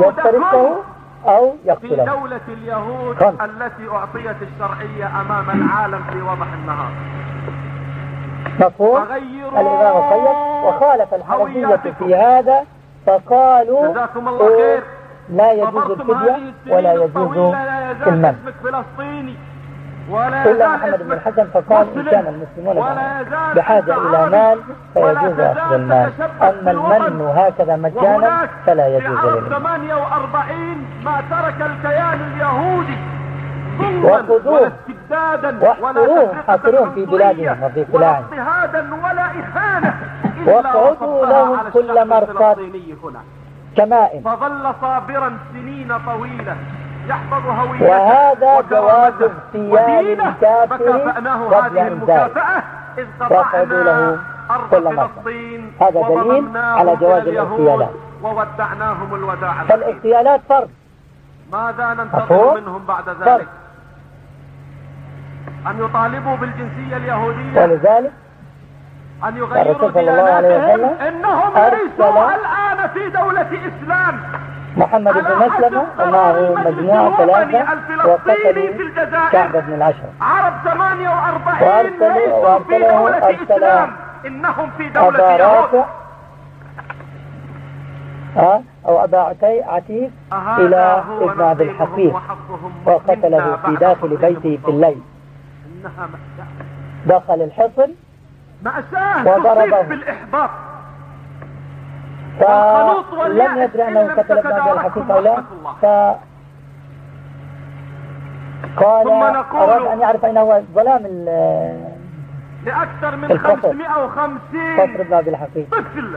Speaker 2: يفترقه أو يقتله.
Speaker 4: في دولة اليهود خمس. التي أعطيت الشرعية أمام العالم في وضح النهار.
Speaker 2: مفهوم؟ الإمام القيم وخالف الحنفية في هذا فقالوا
Speaker 4: جزاكم الله خير.
Speaker 2: لا يجوز الفدية ولا يجوز المن إلا محمد بن الحسن فقال إن كان المسلمون بحاجة إلى مال فيجوز أخذ المال. أما المن هكذا مجانا فلا يجوز للمن
Speaker 4: 48 ما ترك الكيان اليهودي.
Speaker 2: وخذوه. واحصروهم حاصروهم في بلادهم وفي قلاعهم
Speaker 4: ولا
Speaker 2: واقعدوا لهم كل مرصد كمائن.
Speaker 4: فظل صابرا سنين طويلة يحفظ هويته
Speaker 2: وهذا جواز اغتيال الكافر قبل
Speaker 4: إذ
Speaker 2: واقعدوا له كل مرصد. هذا دليل على جواز الاغتيالات.
Speaker 4: وودعناهم الوداع
Speaker 2: فالاغتيالات فرض.
Speaker 4: ماذا ننتظر منهم بعد ذلك؟ أن يطالبوا بالجنسية اليهودية.
Speaker 2: ولذلك
Speaker 4: أن يغيروا دياناتهم. إنهم ليسوا الآن في دولة إسلام.
Speaker 2: محمد بن مسلمة ومعه مجموعة ثلاثة وقتلوا كعب بن العشر
Speaker 4: عرب 48 ليسوا في دولة إسلام. إنهم في دولة يهود
Speaker 2: أو أبا عتيق إلى ابن عبد الحفيظ وقتله في داخل بيته في الليل. دخل الحصن
Speaker 4: مأساة. وضربه. بالإحباط.
Speaker 2: فلم يدري أنه قتل ابن الحفيظ أو لا ف قال أراد أن يعرف أين هو ظلام
Speaker 4: لأكثر من 550
Speaker 2: قصر ابن عبد الحفيظ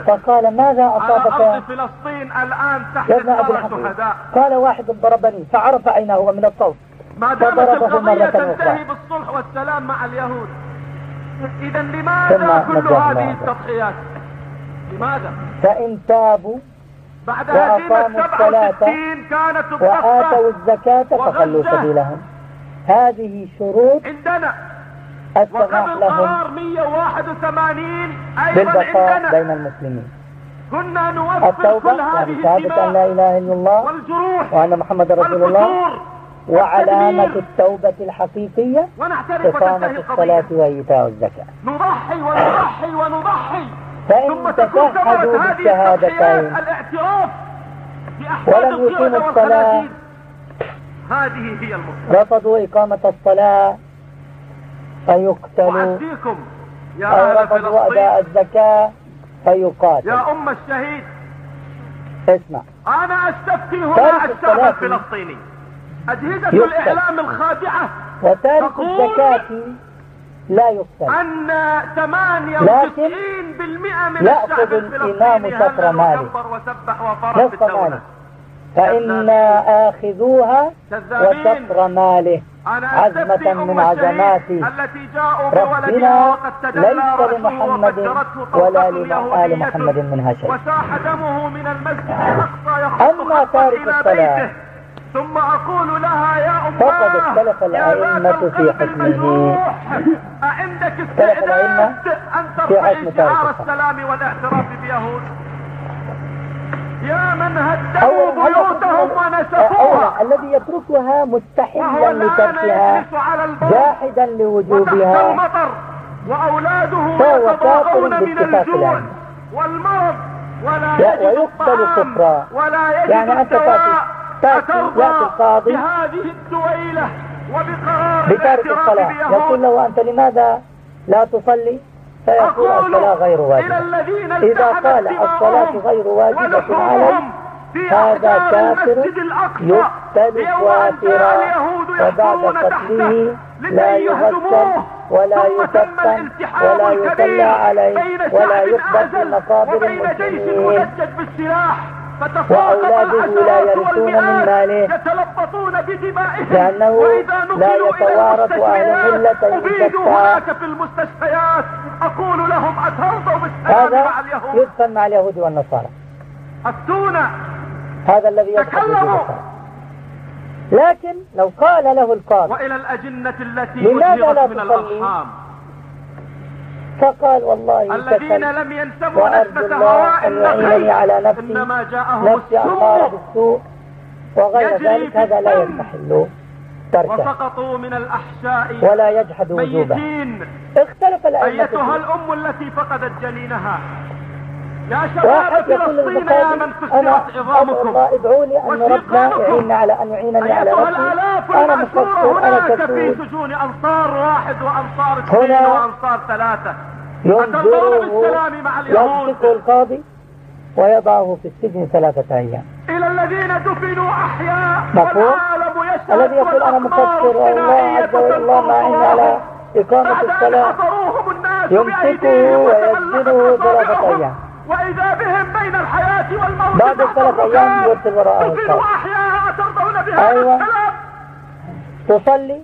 Speaker 2: فقال ماذا أصابك
Speaker 4: على أرض فلسطين الآن تحت
Speaker 2: شهداء. قال واحد ضربني فعرف أين هو من الصوت
Speaker 4: ما دامت القضية تنتهي بالصلح والسلام مع اليهود. إذا لماذا كل هذه التضحيات؟ لماذا؟
Speaker 2: فإن تابوا
Speaker 4: بعد هزيمة 67 كانت
Speaker 2: وآتوا الزكاة فخلوا سبيلهم. هذه شروط
Speaker 4: عندنا.
Speaker 2: السماح
Speaker 4: لهم 181
Speaker 2: أيضا عندنا. بين المسلمين.
Speaker 4: كنا نوفر كل
Speaker 2: هذه يعني شهادة أن لا إله إلا الله
Speaker 4: والجروح
Speaker 2: وأن محمد رسول الله. وعلامة التوبة الحقيقية إقامة الصلاة وإيتاء الزكاة.
Speaker 4: نضحي ونضحي ونضحي.
Speaker 2: فإن تشهدوا بالشهادتين.
Speaker 4: الاعتراف
Speaker 2: ولم يقيموا الصلاة.
Speaker 4: هذه هي
Speaker 2: المصلحة رفضوا إقامة الصلاة. فيقتلوا
Speaker 4: يا أو
Speaker 2: رفضوا أداء الزكاة. فيقاتل.
Speaker 4: يا أم الشهيد.
Speaker 2: اسمع.
Speaker 4: أنا أستفتي هنا الشعب الفلسطيني. أجهزة الإعلام الخادعة
Speaker 2: وتارك الزكاة لا يقتل.
Speaker 4: أن 98% من
Speaker 2: يأخذ الإمام شطر ماله نصف ماله فإن آخذوها وشطر ماله عزمة من عزمات ربنا ليس لمحمد ولا لآل محمد منها شيء.
Speaker 4: وساح دمه من المسجد الأقصى
Speaker 2: أما تارك الصلاة.
Speaker 4: ثم أقول لها يا أمة
Speaker 2: فقد اختلف الأئمة في حكمه
Speaker 4: أعندك استعداد أن ترفعي شعار السلام والاعتراف بيهود يا من هدموا بيوتهم ونسفوها
Speaker 2: الذي يتركها مستحلا لتركها جاحدا لوجوبها.
Speaker 4: المطر وأولاده يتضاغون من الجوع والمرض ولا
Speaker 2: ويقتل كفرا.
Speaker 4: ولا يجد
Speaker 2: يعني أنت القاضي
Speaker 4: بهذه الدويلة وبقرار
Speaker 2: بتارك الصلاة. يقول له أنت لماذا لا تصلي؟ فيقول الصلاة غير واجبة. إذا قال الصلاة غير واجبة عليه هذا كافر يقتل كافرا وبعد قتله لا يغسل ولا يكفن ولا يصلى عليه ولا يقبل في مقابر المسلمين. وأولاده لا يرثون من ماله.
Speaker 4: يتلبطون بدمائهم
Speaker 2: لأنه لا يتوارث أهل ملة
Speaker 4: هناك في المستشفيات. أقول لهم أترضوا بالسلام مع اليهود.
Speaker 2: يدفن مع اليهود والنصارى.
Speaker 4: أفتونا.
Speaker 2: هذا الذي يدخل لكن لو قال له القاضي
Speaker 4: وإلى الأجنة التي
Speaker 2: لماذا لا من الأرحام؟ فقال والله
Speaker 4: الذين لم ينسبوا نسبة هواء
Speaker 2: النخل على نفسي.
Speaker 4: إنما جاءهم
Speaker 2: نفسي بالسوء وغير ذلك هذا لا يستحل تركه.
Speaker 4: وسقطوا من الأحشاء
Speaker 2: ولا يجحد وجوبه. اختلف الأئمة
Speaker 4: أيتها الأم التي فقدت جنينها؟ يا شباب فلسطين يا من كسرت عظامكم
Speaker 2: لي أن ربنا يعيننا على أن يعينني على
Speaker 4: أنا مقصر أنا كسول في سجون أنصار واحد وأنصار اثنين وأنصار ثلاثة.
Speaker 2: ينظره يمسك القاضي ويضعه في السجن ثلاثة أيام.
Speaker 4: إلى الذين دفنوا أحياء
Speaker 2: والعالم يشهد الذي يقول أنا مقصر والله عز وجل ما عين على إقامة الصلاة. يمسكه ويسجنه ثلاثة أيام.
Speaker 4: وإذا بهم بين الحياة والموت
Speaker 2: بعد الثلاث أيام يرسل
Speaker 4: أحياء أترضون بهذا
Speaker 2: أيوة. تصلي؟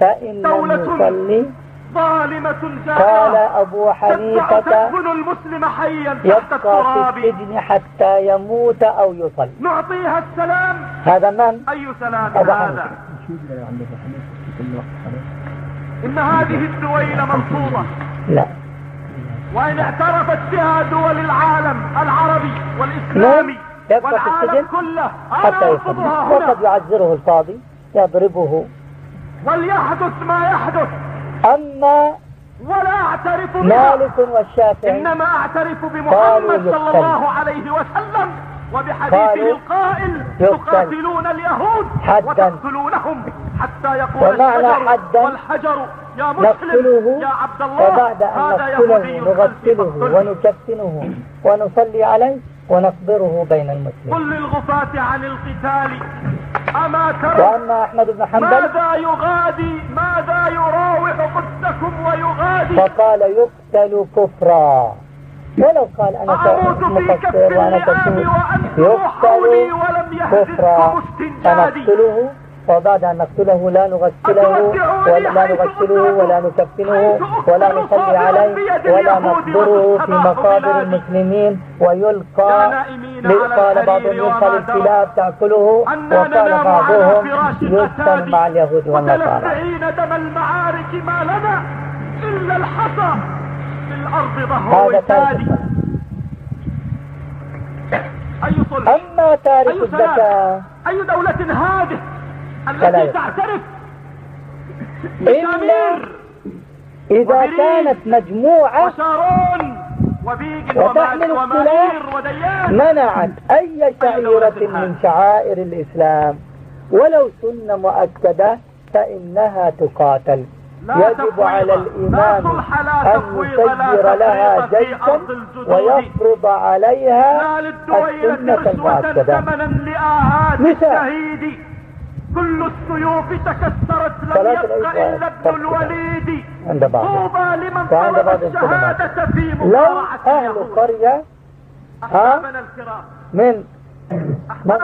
Speaker 2: فإن لم يصلي
Speaker 4: ظالمة
Speaker 2: قال أبو حنيفة
Speaker 4: المسلم حيا تحت
Speaker 2: يبقى في السجن حتى يموت أو يصل
Speaker 4: نعطيها السلام.
Speaker 2: هذا من؟
Speaker 4: أي سلام هذا إن هذه الدويلة منصوبة
Speaker 2: لا.
Speaker 4: وإن اعترفت بها دول العالم العربي والإسلامي
Speaker 2: يبقى في السجن
Speaker 4: كله
Speaker 2: حتى
Speaker 4: هنا
Speaker 2: وقد يعذره القاضي يضربه
Speaker 4: وليحدث ما يحدث
Speaker 2: أما
Speaker 4: ولا أعترف بها
Speaker 2: مالك والشافعي
Speaker 4: إنما أعترف بمحمد صلى. الله عليه وسلم وبحديثه القائل. تقاتلون اليهود. وتقتلونهم حتى يقول
Speaker 2: حداً
Speaker 4: والحجر يا مسلم
Speaker 2: نقتله
Speaker 4: يا عبد الله
Speaker 2: وبعد أن نقتله نغسله. ونكفنه ونصلي عليه ونقبره بين المسلمين.
Speaker 4: قل للغفاة عن القتال. أما ترى
Speaker 2: وأما أحمد بن حنبل؟
Speaker 4: ماذا يغادي؟ ماذا يراوح قدسكم ويغادي؟
Speaker 2: فقال يقتل كفرا. ولو قال أنا
Speaker 4: أعوذ في كف
Speaker 2: مقصر وأنا
Speaker 4: حولي
Speaker 2: يقتل
Speaker 4: ولم
Speaker 2: كفرا. فنقتله وبعد أن نقتله لا نغسله ولا لا نغسله ولا نكفنه ولا نصلي عليه ولا نقبره في مقابر المسلمين ويلقى قال بعضهم يلقى للكلاب تأكله وقال بعضهم يدفن مع اليهود والنصارى.
Speaker 4: دم المعارك ما لنا إلا الحصى في الأرض ظهر
Speaker 2: أما تارك الزكاة
Speaker 4: أي دولة هذه
Speaker 2: التي تعترف بشامير إذا كانت مجموعة
Speaker 4: وشارون
Speaker 2: وتحمل السلاح منعت أي شعيرة من شعائر الإسلام. ولو سنة مؤكدة فإنها تقاتل. يجب على الإمام أن يسير لها جيشا ويفرض عليها السنة المؤكدة.
Speaker 4: نساء كل السيوف تكسرت لم يبق إلا ابن الوليد.
Speaker 2: عند بعض.
Speaker 4: طوبى لمن طلب الشهادة في
Speaker 2: لو أهل قرية ها؟ من من